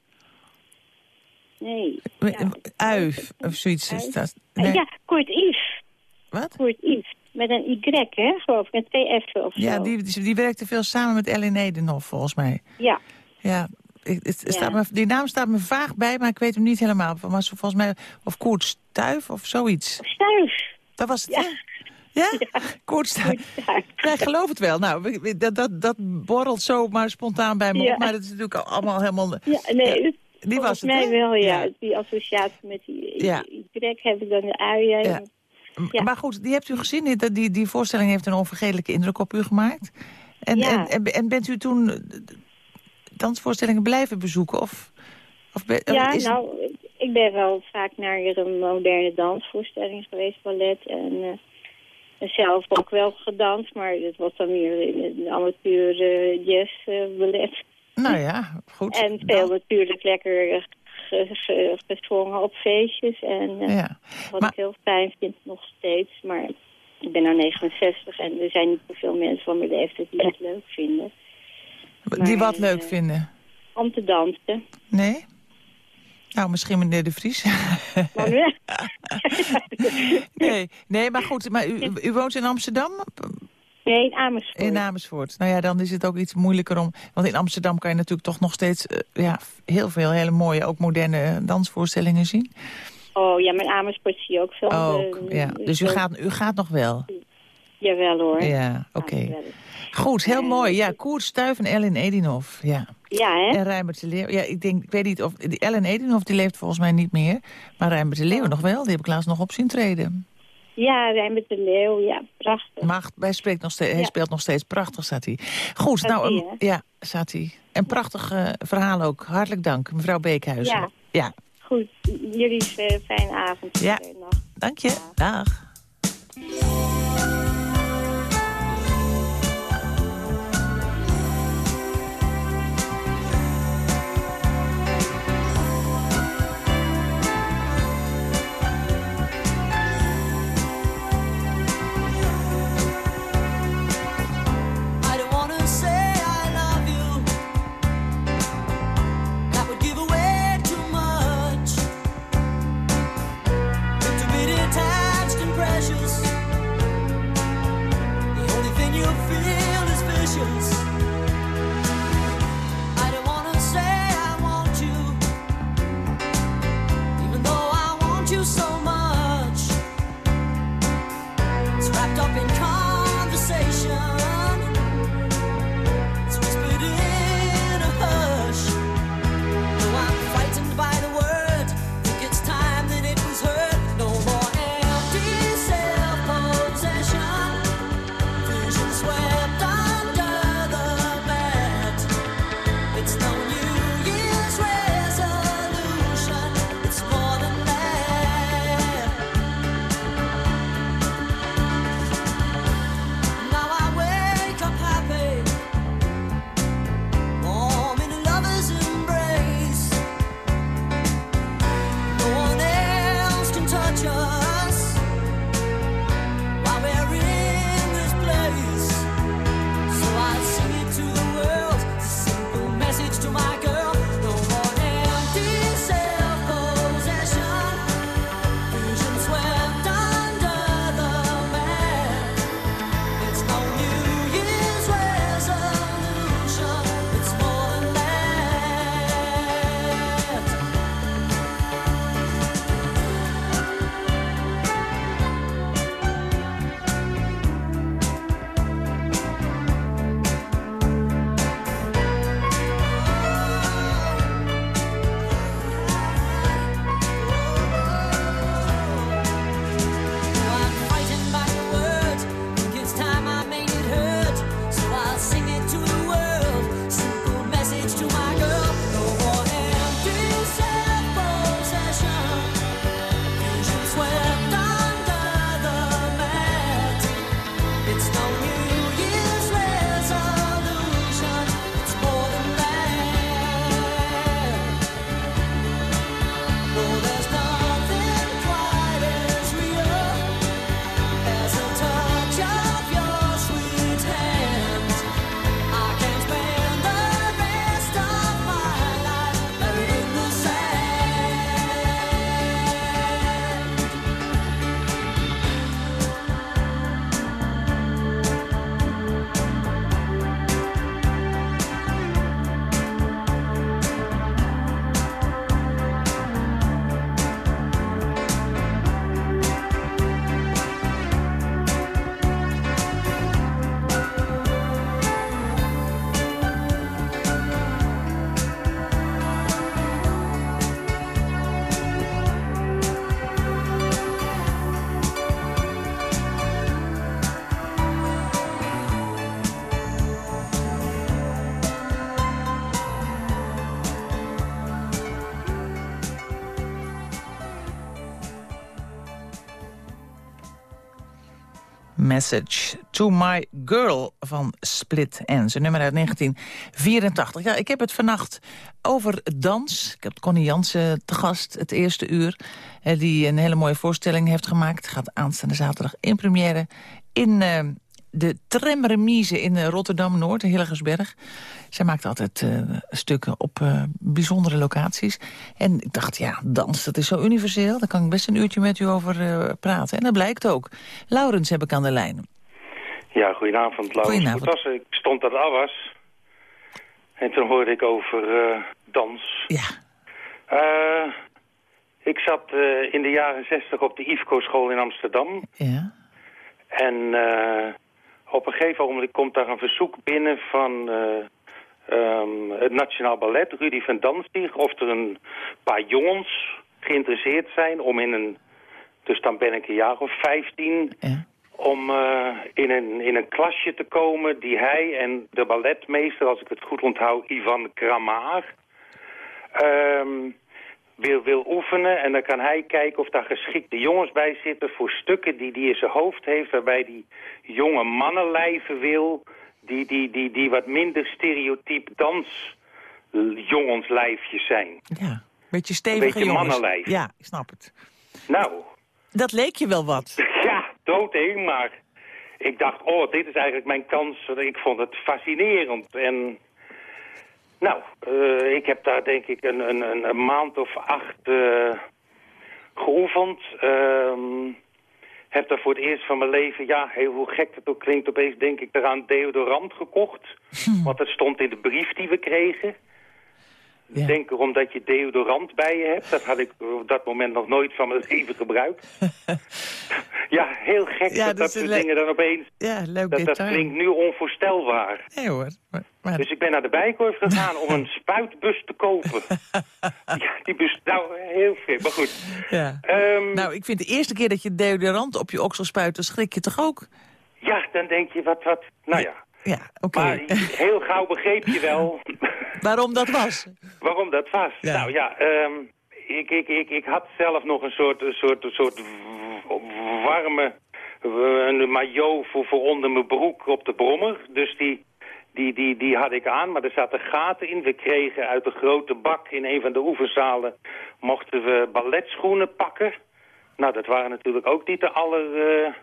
Nee. Ja. Ui, of zoiets is dat. Nee. Ja, Kurt Yves. Wat? Kurt Yves. Met een Y, hè, geloof ik. Met twee F'en of Ja, zo. die, die, die werkte veel samen met Ellen Edenhoff, volgens mij. Ja. Ja, het, Ja. Staat me, die naam staat me vaag bij, maar ik weet hem niet helemaal. Maar volgens mij, of Koert Stuif of zoiets. Stuif. Dat was het, Ja. Ja? Ja, ik geloof het wel. Nou, dat, dat, dat borrelt zo maar spontaan bij me op. Maar dat is natuurlijk allemaal helemaal... Ja, nee, die was volgens het, mij wel, ja. Die associatie met die Ja. Y heb ik dan de ui. Ja. Ja. Maar goed, die hebt u gezien, die, die, die voorstelling heeft een onvergetelijke indruk op u gemaakt. En, Ja. en, en, en bent u toen dansvoorstellingen blijven bezoeken? Of, of Ja, is- nou, ik ben wel vaak naar een moderne dansvoorstelling geweest, ballet. En eh, zelf ook wel gedanst, maar dat was dan meer in een amateur eh, jazz eh, ballet. Nou ja, goed. En veel natuurlijk lekker ge- ge- gezongen op feestjes. En Ja. wat ik heel fijn vind nog steeds. Maar ik ben nou 69 en er zijn niet zoveel mensen van mijn leeftijd die het leuk vinden. Die wat leuk vinden. Om te dansen. Nee? Nou, misschien meneer De Vries. Nee, nee, maar goed. Maar u, u woont in Amsterdam? nee, in Amersfoort. In Amersfoort. Nou ja, dan is het ook iets moeilijker om... Want in Amsterdam kan je natuurlijk toch nog steeds... eh, ja, heel veel hele mooie, ook moderne dansvoorstellingen zien. Oh ja, mijn Amersfoort zie je ook veel. Ook, eh, ja. Dus u gaat, u gaat nog wel? Jawel hoor. Ja, oké. Goed, heel mooi. Ja, Koert Stuif en Ellen Edinhoff. Ja. Ja, hè? En Rijmert de Leeuw. Ja, ik denk, ik weet niet of... Die Ellen Edinhoff die leeft volgens mij niet meer. Maar Rijmert de Leeuw nog wel. Die heb ik laatst nog op zien treden. Ja, Rijnbert de Leeuw, ja, prachtig. Maar hij, spreekt nog steeds, hij speelt nog steeds prachtig, staat hij. Goed, Staat nou, hij, ja, staat hij. En prachtig eh, verhaal ook. Hartelijk dank, mevrouw Beekhuizen. Ja. ja. Goed, jullie eh, fijne avond. Ja. Dank je. Dag. Message to My Girl van Split Ends. Een nummer uit 1984. Ja, ik heb het vannacht over dans. Ik heb Connie Jansen te gast het eerste uur. Die een hele mooie voorstelling heeft gemaakt. Gaat aanstaande zaterdag in première in eh, de tramremise in eh, Rotterdam-Noord, Hillegersberg. Zij maakt altijd eh, stukken op eh, bijzondere locaties. En ik dacht, ja, dans, dat is zo universeel. Daar kan ik best een uurtje met u over eh, praten. En dat blijkt ook. Laurens heb ik aan de lijn. Ja, goedenavond, Laurens Goedenavond. Ik stond dat af was. En toen hoorde ik over dans. Ja. Ik zat in de jaren zestig op de IFCO-school in Amsterdam. Ja. En op een gegeven moment komt daar een verzoek binnen van ehm, het Nationaal Ballet, Rudy van Danzig, of er een paar jongens geïnteresseerd zijn om in een, dus dan ben ik een jaar of vijftien, om eh, in, een, in een klasje te komen die hij en de balletmeester, als ik het goed onthoud, Ivan Kramaar, ehm, wil, wil oefenen. En dan kan hij kijken of daar geschikte jongens bij zitten voor stukken die hij in zijn hoofd heeft, waarbij die jonge mannenlijven wil, die, die, die, die wat minder stereotyp dans jongenslijfjes zijn. Beetje stevige Beetje jongens. mannenlijf. Ja, ik snap het. Nou, Dat leek je wel wat. ja, doodeng, maar ik dacht, oh, dit is eigenlijk mijn kans. Ik vond het fascinerend. En nou, eh, ik heb daar denk ik een, een, een, een maand of acht eh, geoefend. Ehm, heb daar voor het eerst van mijn leven, ja, heel hoe gek het ook klinkt, opeens denk ik eraan deodorant gekocht. Want het stond in de brief die we kregen. Denk erom dat je deodorant bij je hebt. Dat had ik op dat moment nog nooit van mijn leven gebruikt. ja, heel gek Ja, dat dat dat soort dingen dan opeens... Ja, leuk Dat, dat klinkt nu onvoorstelbaar. Nee hoor. Maar, maar- Dus ik ben naar de Bijkorf gegaan om een spuitbus te kopen. ja, die bus, nou, heel veel, maar goed. ja. Ehm, nou, ik vind de eerste keer dat je deodorant op je oksel spuit... dan schrik je toch ook? Ja, dan denk je, wat, wat, nou ja. Ja, oké. Maar heel gauw begreep je wel Waarom dat was? waarom dat was. Ja. Nou ja, ehm, ik, ik, ik, ik had zelf nog een soort, een soort, een soort warme eh, een maillot voor, voor onder mijn broek op de brommer. Dus die, die, die, die had ik aan, maar er zaten gaten in. We kregen uit de grote bak in een van de oefenzalen... mochten we balletschoenen pakken. Nou, dat waren natuurlijk ook niet de aller... eh,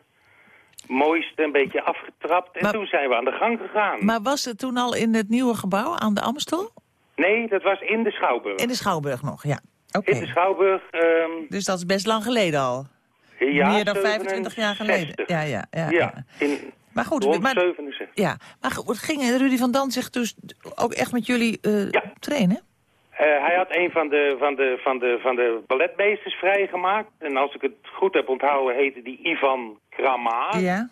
mooiste, een beetje afgetrapt. En Maar- toen zijn we aan de gang gegaan. Maar was het toen al in het nieuwe gebouw aan de Amstel? Nee, dat was in de Schouwburg. In de Schouwburg nog, ja. Oké. In de Schouwburg, ehm, Dus dat is best lang geleden al. ja, Meer dan 25 jaar geleden. 67. Ja, ja, ja. Ja, in, Maar goed, maar, 67. ja. maar goed, ging Rudy van Dan zich dus ook echt met jullie eh, trainen? Eh, hij had een van de, van, de, van, de, van de balletmeesters vrijgemaakt. En als ik het goed heb onthouden, heette die Ivan Kramaar. Ja.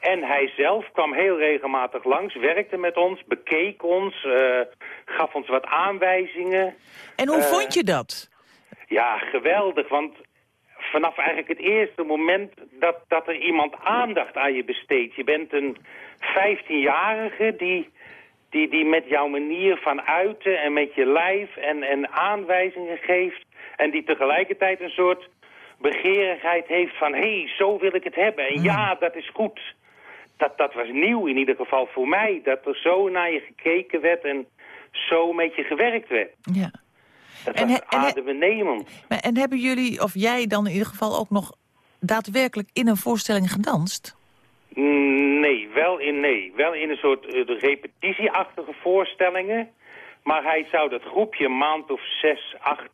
En hij zelf kwam heel regelmatig langs, werkte met ons, bekeek ons, eh, gaf ons wat aanwijzingen. En hoe Eh, vond je dat? Ja, geweldig, want vanaf eigenlijk het eerste moment dat, dat er iemand aandacht aan je besteedt. Je bent een 15-jarige die, die, die met jouw manier van uiten en met je lijf en, en aanwijzingen geeft... en die tegelijkertijd een soort begeerigheid heeft van... hé, hey, zo wil ik het hebben en ja, dat is goed. Dat, dat was nieuw in ieder geval voor mij, dat er zo naar je gekeken werd en zo met je gewerkt werd. Ja. Dat En was he- en en hebben jullie, of jij dan in ieder geval ook nog daadwerkelijk in een voorstelling gedanst? Nee, wel in, nee. Wel in een soort eh, repetitieachtige voorstellingen. Maar hij zou dat groepje een maand of zes, acht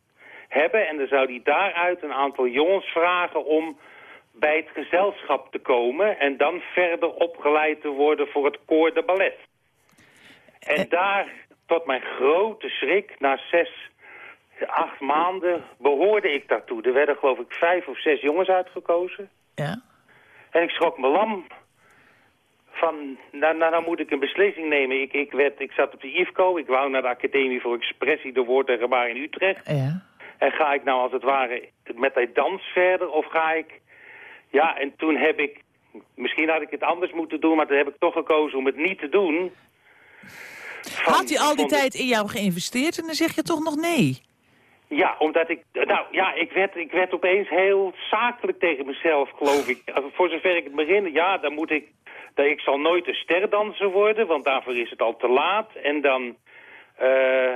hebben. En dan zou hij daaruit een aantal jongens vragen om bij het gezelschap te komen. En dan verder opgeleid te worden voor het koor de ballet. En daar, tot mijn grote schrik, na zes, acht maanden, behoorde ik daartoe. Er werden geloof ik vijf of zes jongens uitgekozen. Ja. En ik schrok me lam. Van, nou, nou, nou moet ik een beslissing nemen. Ik, ik, werd, ik zat op de IFCO, ik wou naar de Academie voor Expressie, de Woord en Gebaar in Utrecht. Ja. En ga ik nou als het ware met die dans verder of ga ik... Ja, en toen heb ik... Misschien had ik het anders moeten doen, maar toen heb ik toch gekozen om het niet te doen. Van- Had hij al die tijd in jou geïnvesteerd en dan zeg je toch nog nee? Ja, omdat ik... Nou ja, ik werd, ik werd opeens heel zakelijk tegen mezelf, geloof ik. Voor zover ik het begin... Ja, dan moet ik... Ik zal nooit een sterdanser worden, want daarvoor is het al te laat. En dan... eh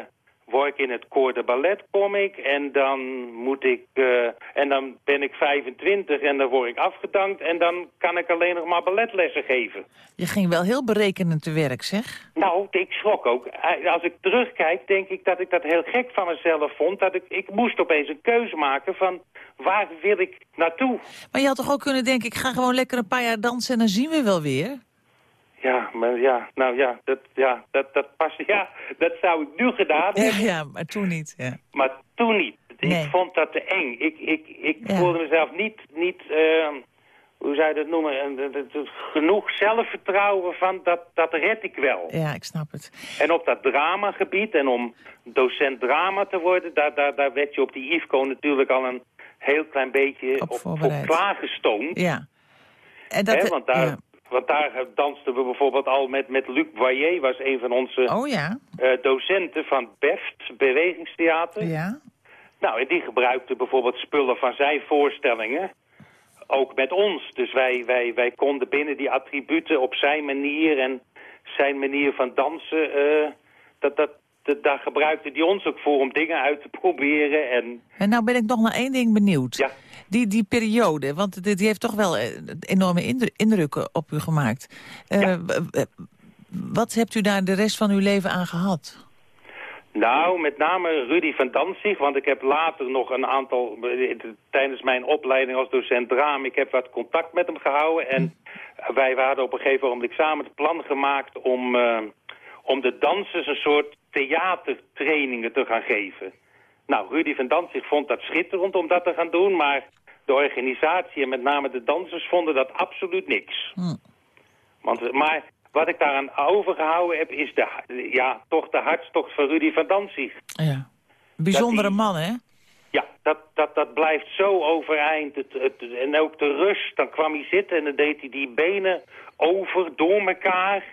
word ik in het koor de ballet kom ik en dan moet ik eh, en dan ben ik 25 en dan word ik afgedankt en dan kan ik alleen nog maar balletlessen geven. Je ging wel heel berekenend te werk, zeg. Nou, ik schrok ook. Eh, Als ik terugkijk, denk ik dat ik dat heel gek van mezelf vond. Dat ik, ik moest opeens een keuze maken van waar wil ik naartoe? Maar je had toch ook kunnen denken, ik ga gewoon lekker een paar jaar dansen en dan zien we wel weer? Ja, maar ja, nou ja, dat, ja, dat, dat past, ja, dat zou ik nu gedaan hebben. ja maar toen niet. Ja. Maar toen niet. Nee. Ik vond dat te eng. Ik, ik, ik Ja. voelde mezelf niet, niet eh, hoe zou je dat noemen, genoeg zelfvertrouwen van dat, dat red ik wel. ja, ik snap het. En op dat dramagebied en om docent drama te worden, daar, daar, daar werd je op die IFCO natuurlijk al een heel klein beetje op, klaargestoomd. Ja. En dat, want daar, ja. Want daar dansten we bijvoorbeeld al met, met Luc Boyer, was een van onze Oh ja, eh, docenten van BEFT, Bewegingstheater. ja. Nou, en die gebruikte bijvoorbeeld spullen van zijn voorstellingen. Ook met ons. Dus wij, wij, wij konden binnen die attributen op zijn manier en zijn manier van dansen... eh, dat, dat, daar gebruikte hij ons ook voor om dingen uit te proberen. En En nou ben ik nog naar één ding benieuwd. Ja. Die, die periode, want die, die heeft toch wel eh, enorme indru- indrukken op u gemaakt. Eh, Wat hebt u daar de rest van uw leven aan gehad? Nou, met name Rudy van Danzig, want ik heb later nog een aantal, tijdens mijn opleiding als docent drama, ik heb wat contact met hem gehouden. En wij hadden op een gegeven moment samen het plan gemaakt om, eh, om de dansers een soort theatertrainingen te gaan geven. Nou, Rudy van Danzig vond dat schitterend om dat te gaan doen, maar de organisatie en met name de dansers vonden dat absoluut niks. Want, maar wat ik daaraan overgehouden heb, is de, ja, toch de hartstocht van Rudy van Danzig. Ja. Bijzondere die- man, hè? Ja, dat, dat, dat blijft zo overeind. Het, het, en ook de rust, dan kwam hij zitten en dan deed hij die benen over, door elkaar.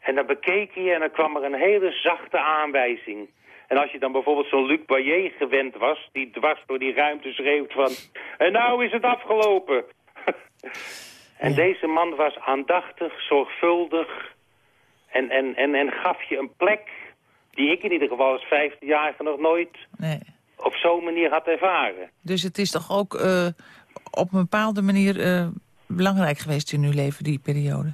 En dan bekeek hij en dan kwam er een hele zachte aanwijzing. En als je dan bijvoorbeeld zo'n Luc Boyer gewend was... die dwars door die ruimte schreeuwt van... en nou is het afgelopen. en deze man was aandachtig, zorgvuldig... En, en, en, en gaf je een plek die ik in ieder geval als vijftienjarige nog nooit Nee. op zo'n manier had ervaren. Dus het is toch ook eh, op een bepaalde manier eh, belangrijk geweest in uw leven, die periode?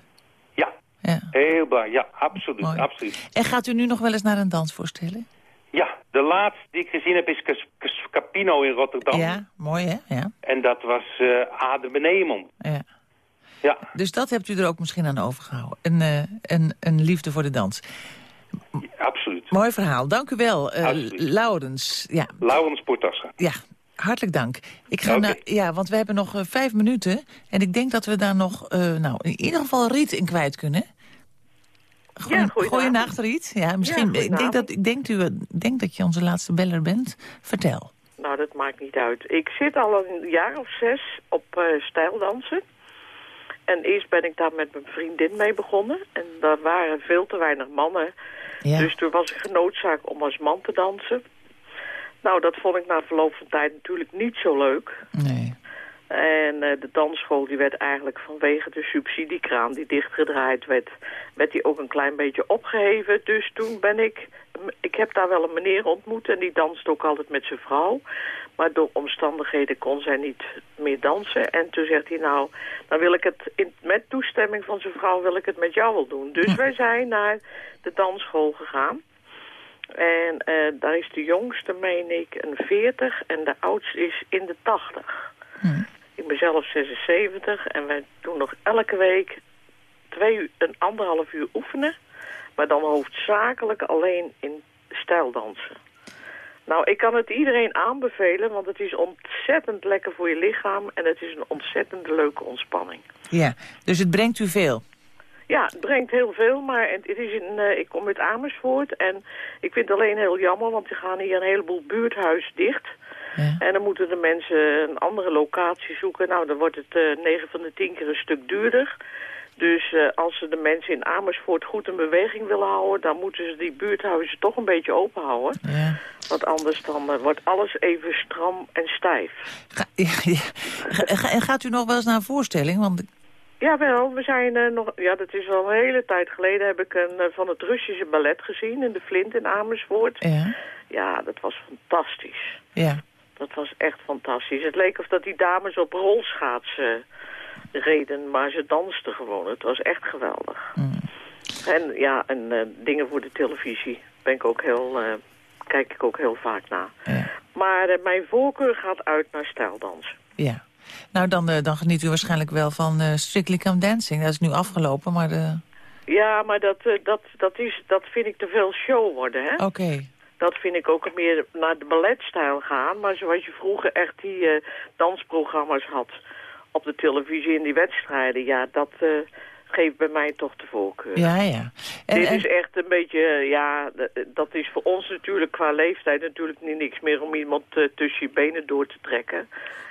Ja, heel belangrijk. Ja, absoluut, Mooi. absoluut. En gaat u nu nog wel eens naar een dansvoorstelling? Ja, de laatste die ik gezien heb is Capino in Rotterdam. Ja, mooi hè? Ja. En dat was uh, adembenemend. ja. Ja, Dus dat hebt u er ook misschien aan overgehouden. Een, eh, een, een liefde voor de dans. absoluut. Mooi verhaal. Dank u wel, eh Absoluut. Laurens. Ja, Laurens Portassa. ja, hartelijk dank. Ik ga naar, ja, want we hebben nog eh, vijf minuten. En ik denk dat we daar nog, eh, nou, in ieder geval Riet in kwijt kunnen. Goeie, Ja, goeienacht, Riet. Ja, misschien, Ja, ik, denk dat, ik, denk u, denk dat je onze laatste beller bent. Vertel. Nou, dat maakt niet uit. Ik zit al een jaar of zes op eh stijldansen. En eerst ben ik daar met mijn vriendin mee begonnen. En daar waren veel te weinig mannen. Ja. Dus toen was ik genoodzaakt om als man te dansen. Nou, dat vond ik na verloop van tijd natuurlijk niet zo leuk. Nee. En eh, de dansschool die werd eigenlijk vanwege de subsidiekraan die dichtgedraaid werd, werd die ook een klein beetje opgeheven. Dus toen ben ik, ik heb daar wel een meneer ontmoet en die danste ook altijd met zijn vrouw. Maar door omstandigheden kon zij niet meer dansen. En toen zegt hij nou, dan wil ik het in, met toestemming van zijn vrouw wil ik het met jou wel doen. Dus wij zijn naar de dansschool gegaan. En eh, daar is de jongste, meen ik, een 40 en de oudste is in de 80. Ik ben zelf 76 en wij doen nog elke week twee uur, een anderhalf uur oefenen. Maar dan hoofdzakelijk alleen in stijldansen. Nou, ik kan het iedereen aanbevelen, want het is ontzettend lekker voor je lichaam en het is een ontzettend leuke ontspanning. Ja, dus het brengt u veel. Ja, het brengt heel veel, maar het, is een, eh, ik kom uit Amersfoort en ik vind het alleen heel jammer, want er gaan hier een heleboel buurthuizen dicht. En dan moeten de mensen een andere locatie zoeken. Nou, dan wordt het eh 9 van de 10 keer een stuk duurder. Dus uh, als ze de mensen in Amersfoort goed in beweging willen houden... dan moeten ze die buurthuizen toch een beetje open houden. Ja. Want anders dan uh, wordt alles even stram en stijf. Ga, ja, gaat u nog wel eens naar een voorstelling? Want ja, wel. We zijn uh, nog... Ja, dat is al een hele tijd geleden heb ik een van het Russische ballet gezien in de Flint in Amersfoort. Ja. Ja, dat was fantastisch. Ja. Dat was echt fantastisch. Het leek of dat die dames op rolschaatsen reden, maar ze dansten gewoon. Het was echt geweldig. Mm. En ja, en uh, dingen voor de televisie ben ik ook heel, uh, kijk ik ook heel vaak naar. Ja. Maar uh, mijn voorkeur gaat uit naar stijldans. Ja. Nou, dan, dan geniet u waarschijnlijk wel van Strictly Come Dancing. Dat is nu afgelopen, maar... De... Ja, maar dat, dat, dat, is, dat vind ik te veel show worden, hè? Oké. Okay dat vind ik ook meer naar de balletstijl gaan. Maar zoals je vroeger echt die uh, dansprogramma's had op de televisie in die wedstrijden, ja, dat uh, geeft bij mij toch de voorkeur. Ja, ja. En, Dit is echt een beetje, ja, dat is voor ons natuurlijk qua leeftijd natuurlijk niet niks meer om iemand uh, tussen je benen door te trekken.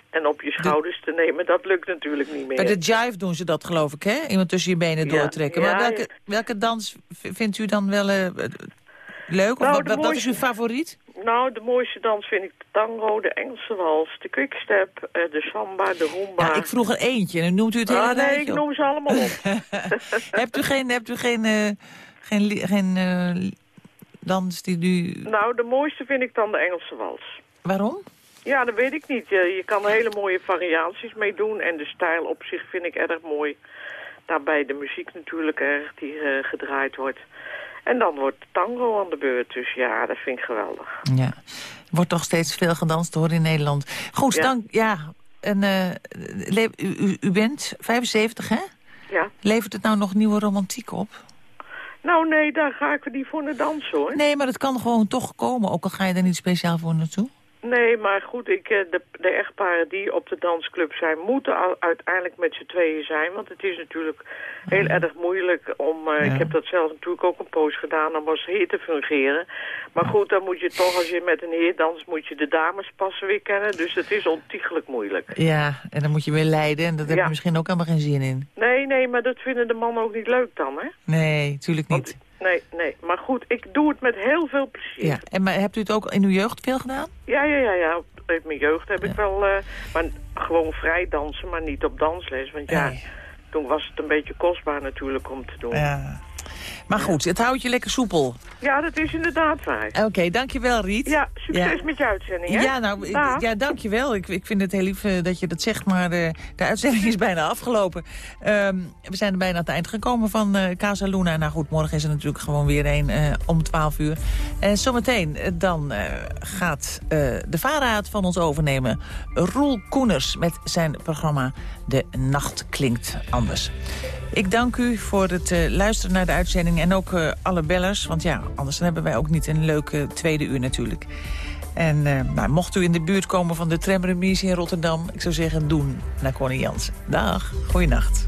En op je schouders de... te nemen, dat lukt natuurlijk niet meer. Bij de jive doen ze dat, geloof ik, hè? Iemand tussen je benen ja, doortrekken. Maar ja, welke, welke dans vindt u dan wel leuk? Nou, wat, mooiste, wat is uw favoriet? Nou, de mooiste dans vind ik de tango, de Engelse wals, de quickstep, uh, de samba, de rumba. Ja, ik vroeg er eentje en noemt u het hele ah, Nee, ik noem ze allemaal op. hebt u geen, hebt u geen, uh, geen, geen uh, dans die u... Nou, de mooiste vind ik dan de Engelse wals. Waarom? Ja, dat weet ik niet. Je, je kan hele mooie variaties mee doen en de stijl op zich vind ik erg mooi. Daarbij de muziek natuurlijk erg die gedraaid wordt. En dan wordt tango aan de beurt. Dus ja, dat vind ik geweldig. Ja, wordt toch steeds veel gedanst hoor in Nederland. Goed, ja. dank. Ja, en, uh, u, bent 75, hè? Ja. Levert het nou nog nieuwe romantiek op? Nou nee, daar ga ik niet voor naar dansen hoor. Nee, maar het kan gewoon toch komen, ook al ga je er niet speciaal voor naartoe. Nee, maar goed, ik, de, de echtparen die op de dansclub zijn... moeten al, uiteindelijk met z'n tweeën zijn. Want het is natuurlijk heel ja. erg moeilijk om... Uh, ja. Ik heb dat zelf natuurlijk ook een poos gedaan om als heer te fungeren. Maar goed, dan moet je toch, als je met een heer danst... moet je de dames passen weer kennen. Dus het is ontiegelijk moeilijk. Ja, en dan moet je weer leiden. En dat heb je misschien ook helemaal geen zin in. Nee, nee, maar dat vinden de mannen ook niet leuk dan, hè? Nee, tuurlijk niet. Want, Nee, nee. Maar goed, ik doe het met heel veel plezier. Ja. En maar hebt u het ook in uw jeugd veel gedaan? Ja, ja, ja. ja. In mijn jeugd heb ja. ik wel... Uh, maar gewoon vrij dansen, maar niet op dansles. Want ja, nee. toen was het een beetje kostbaar natuurlijk om te doen. Ja. Maar goed, het houdt je lekker soepel. Ja, dat is inderdaad waar. Oké, okay, dankjewel Riet. Ja, succes ja. met je uitzending, hè? Ja, nou, ik, ja, dankjewel. Ik, ik vind het heel lief uh, dat je dat zegt, maar uh, de uitzending is bijna afgelopen. Um, we zijn er bijna aan het eind gekomen van uh, Casa Luna. Nou goed, morgen is er natuurlijk gewoon weer een om 12 uur. En zometeen dan gaat de vaderraad van ons overnemen. Roel Koeners met zijn programma De Nacht Klinkt Anders. Ik dank u voor het luisteren naar de uitzending en ook uh, alle bellers. Want ja, anders hebben wij ook niet een leuke tweede uur natuurlijk. En uh, nou, mocht u in de buurt komen van de tramremise in Rotterdam... ik zou zeggen, doen naar Connie Jansen. Dag, goeienacht.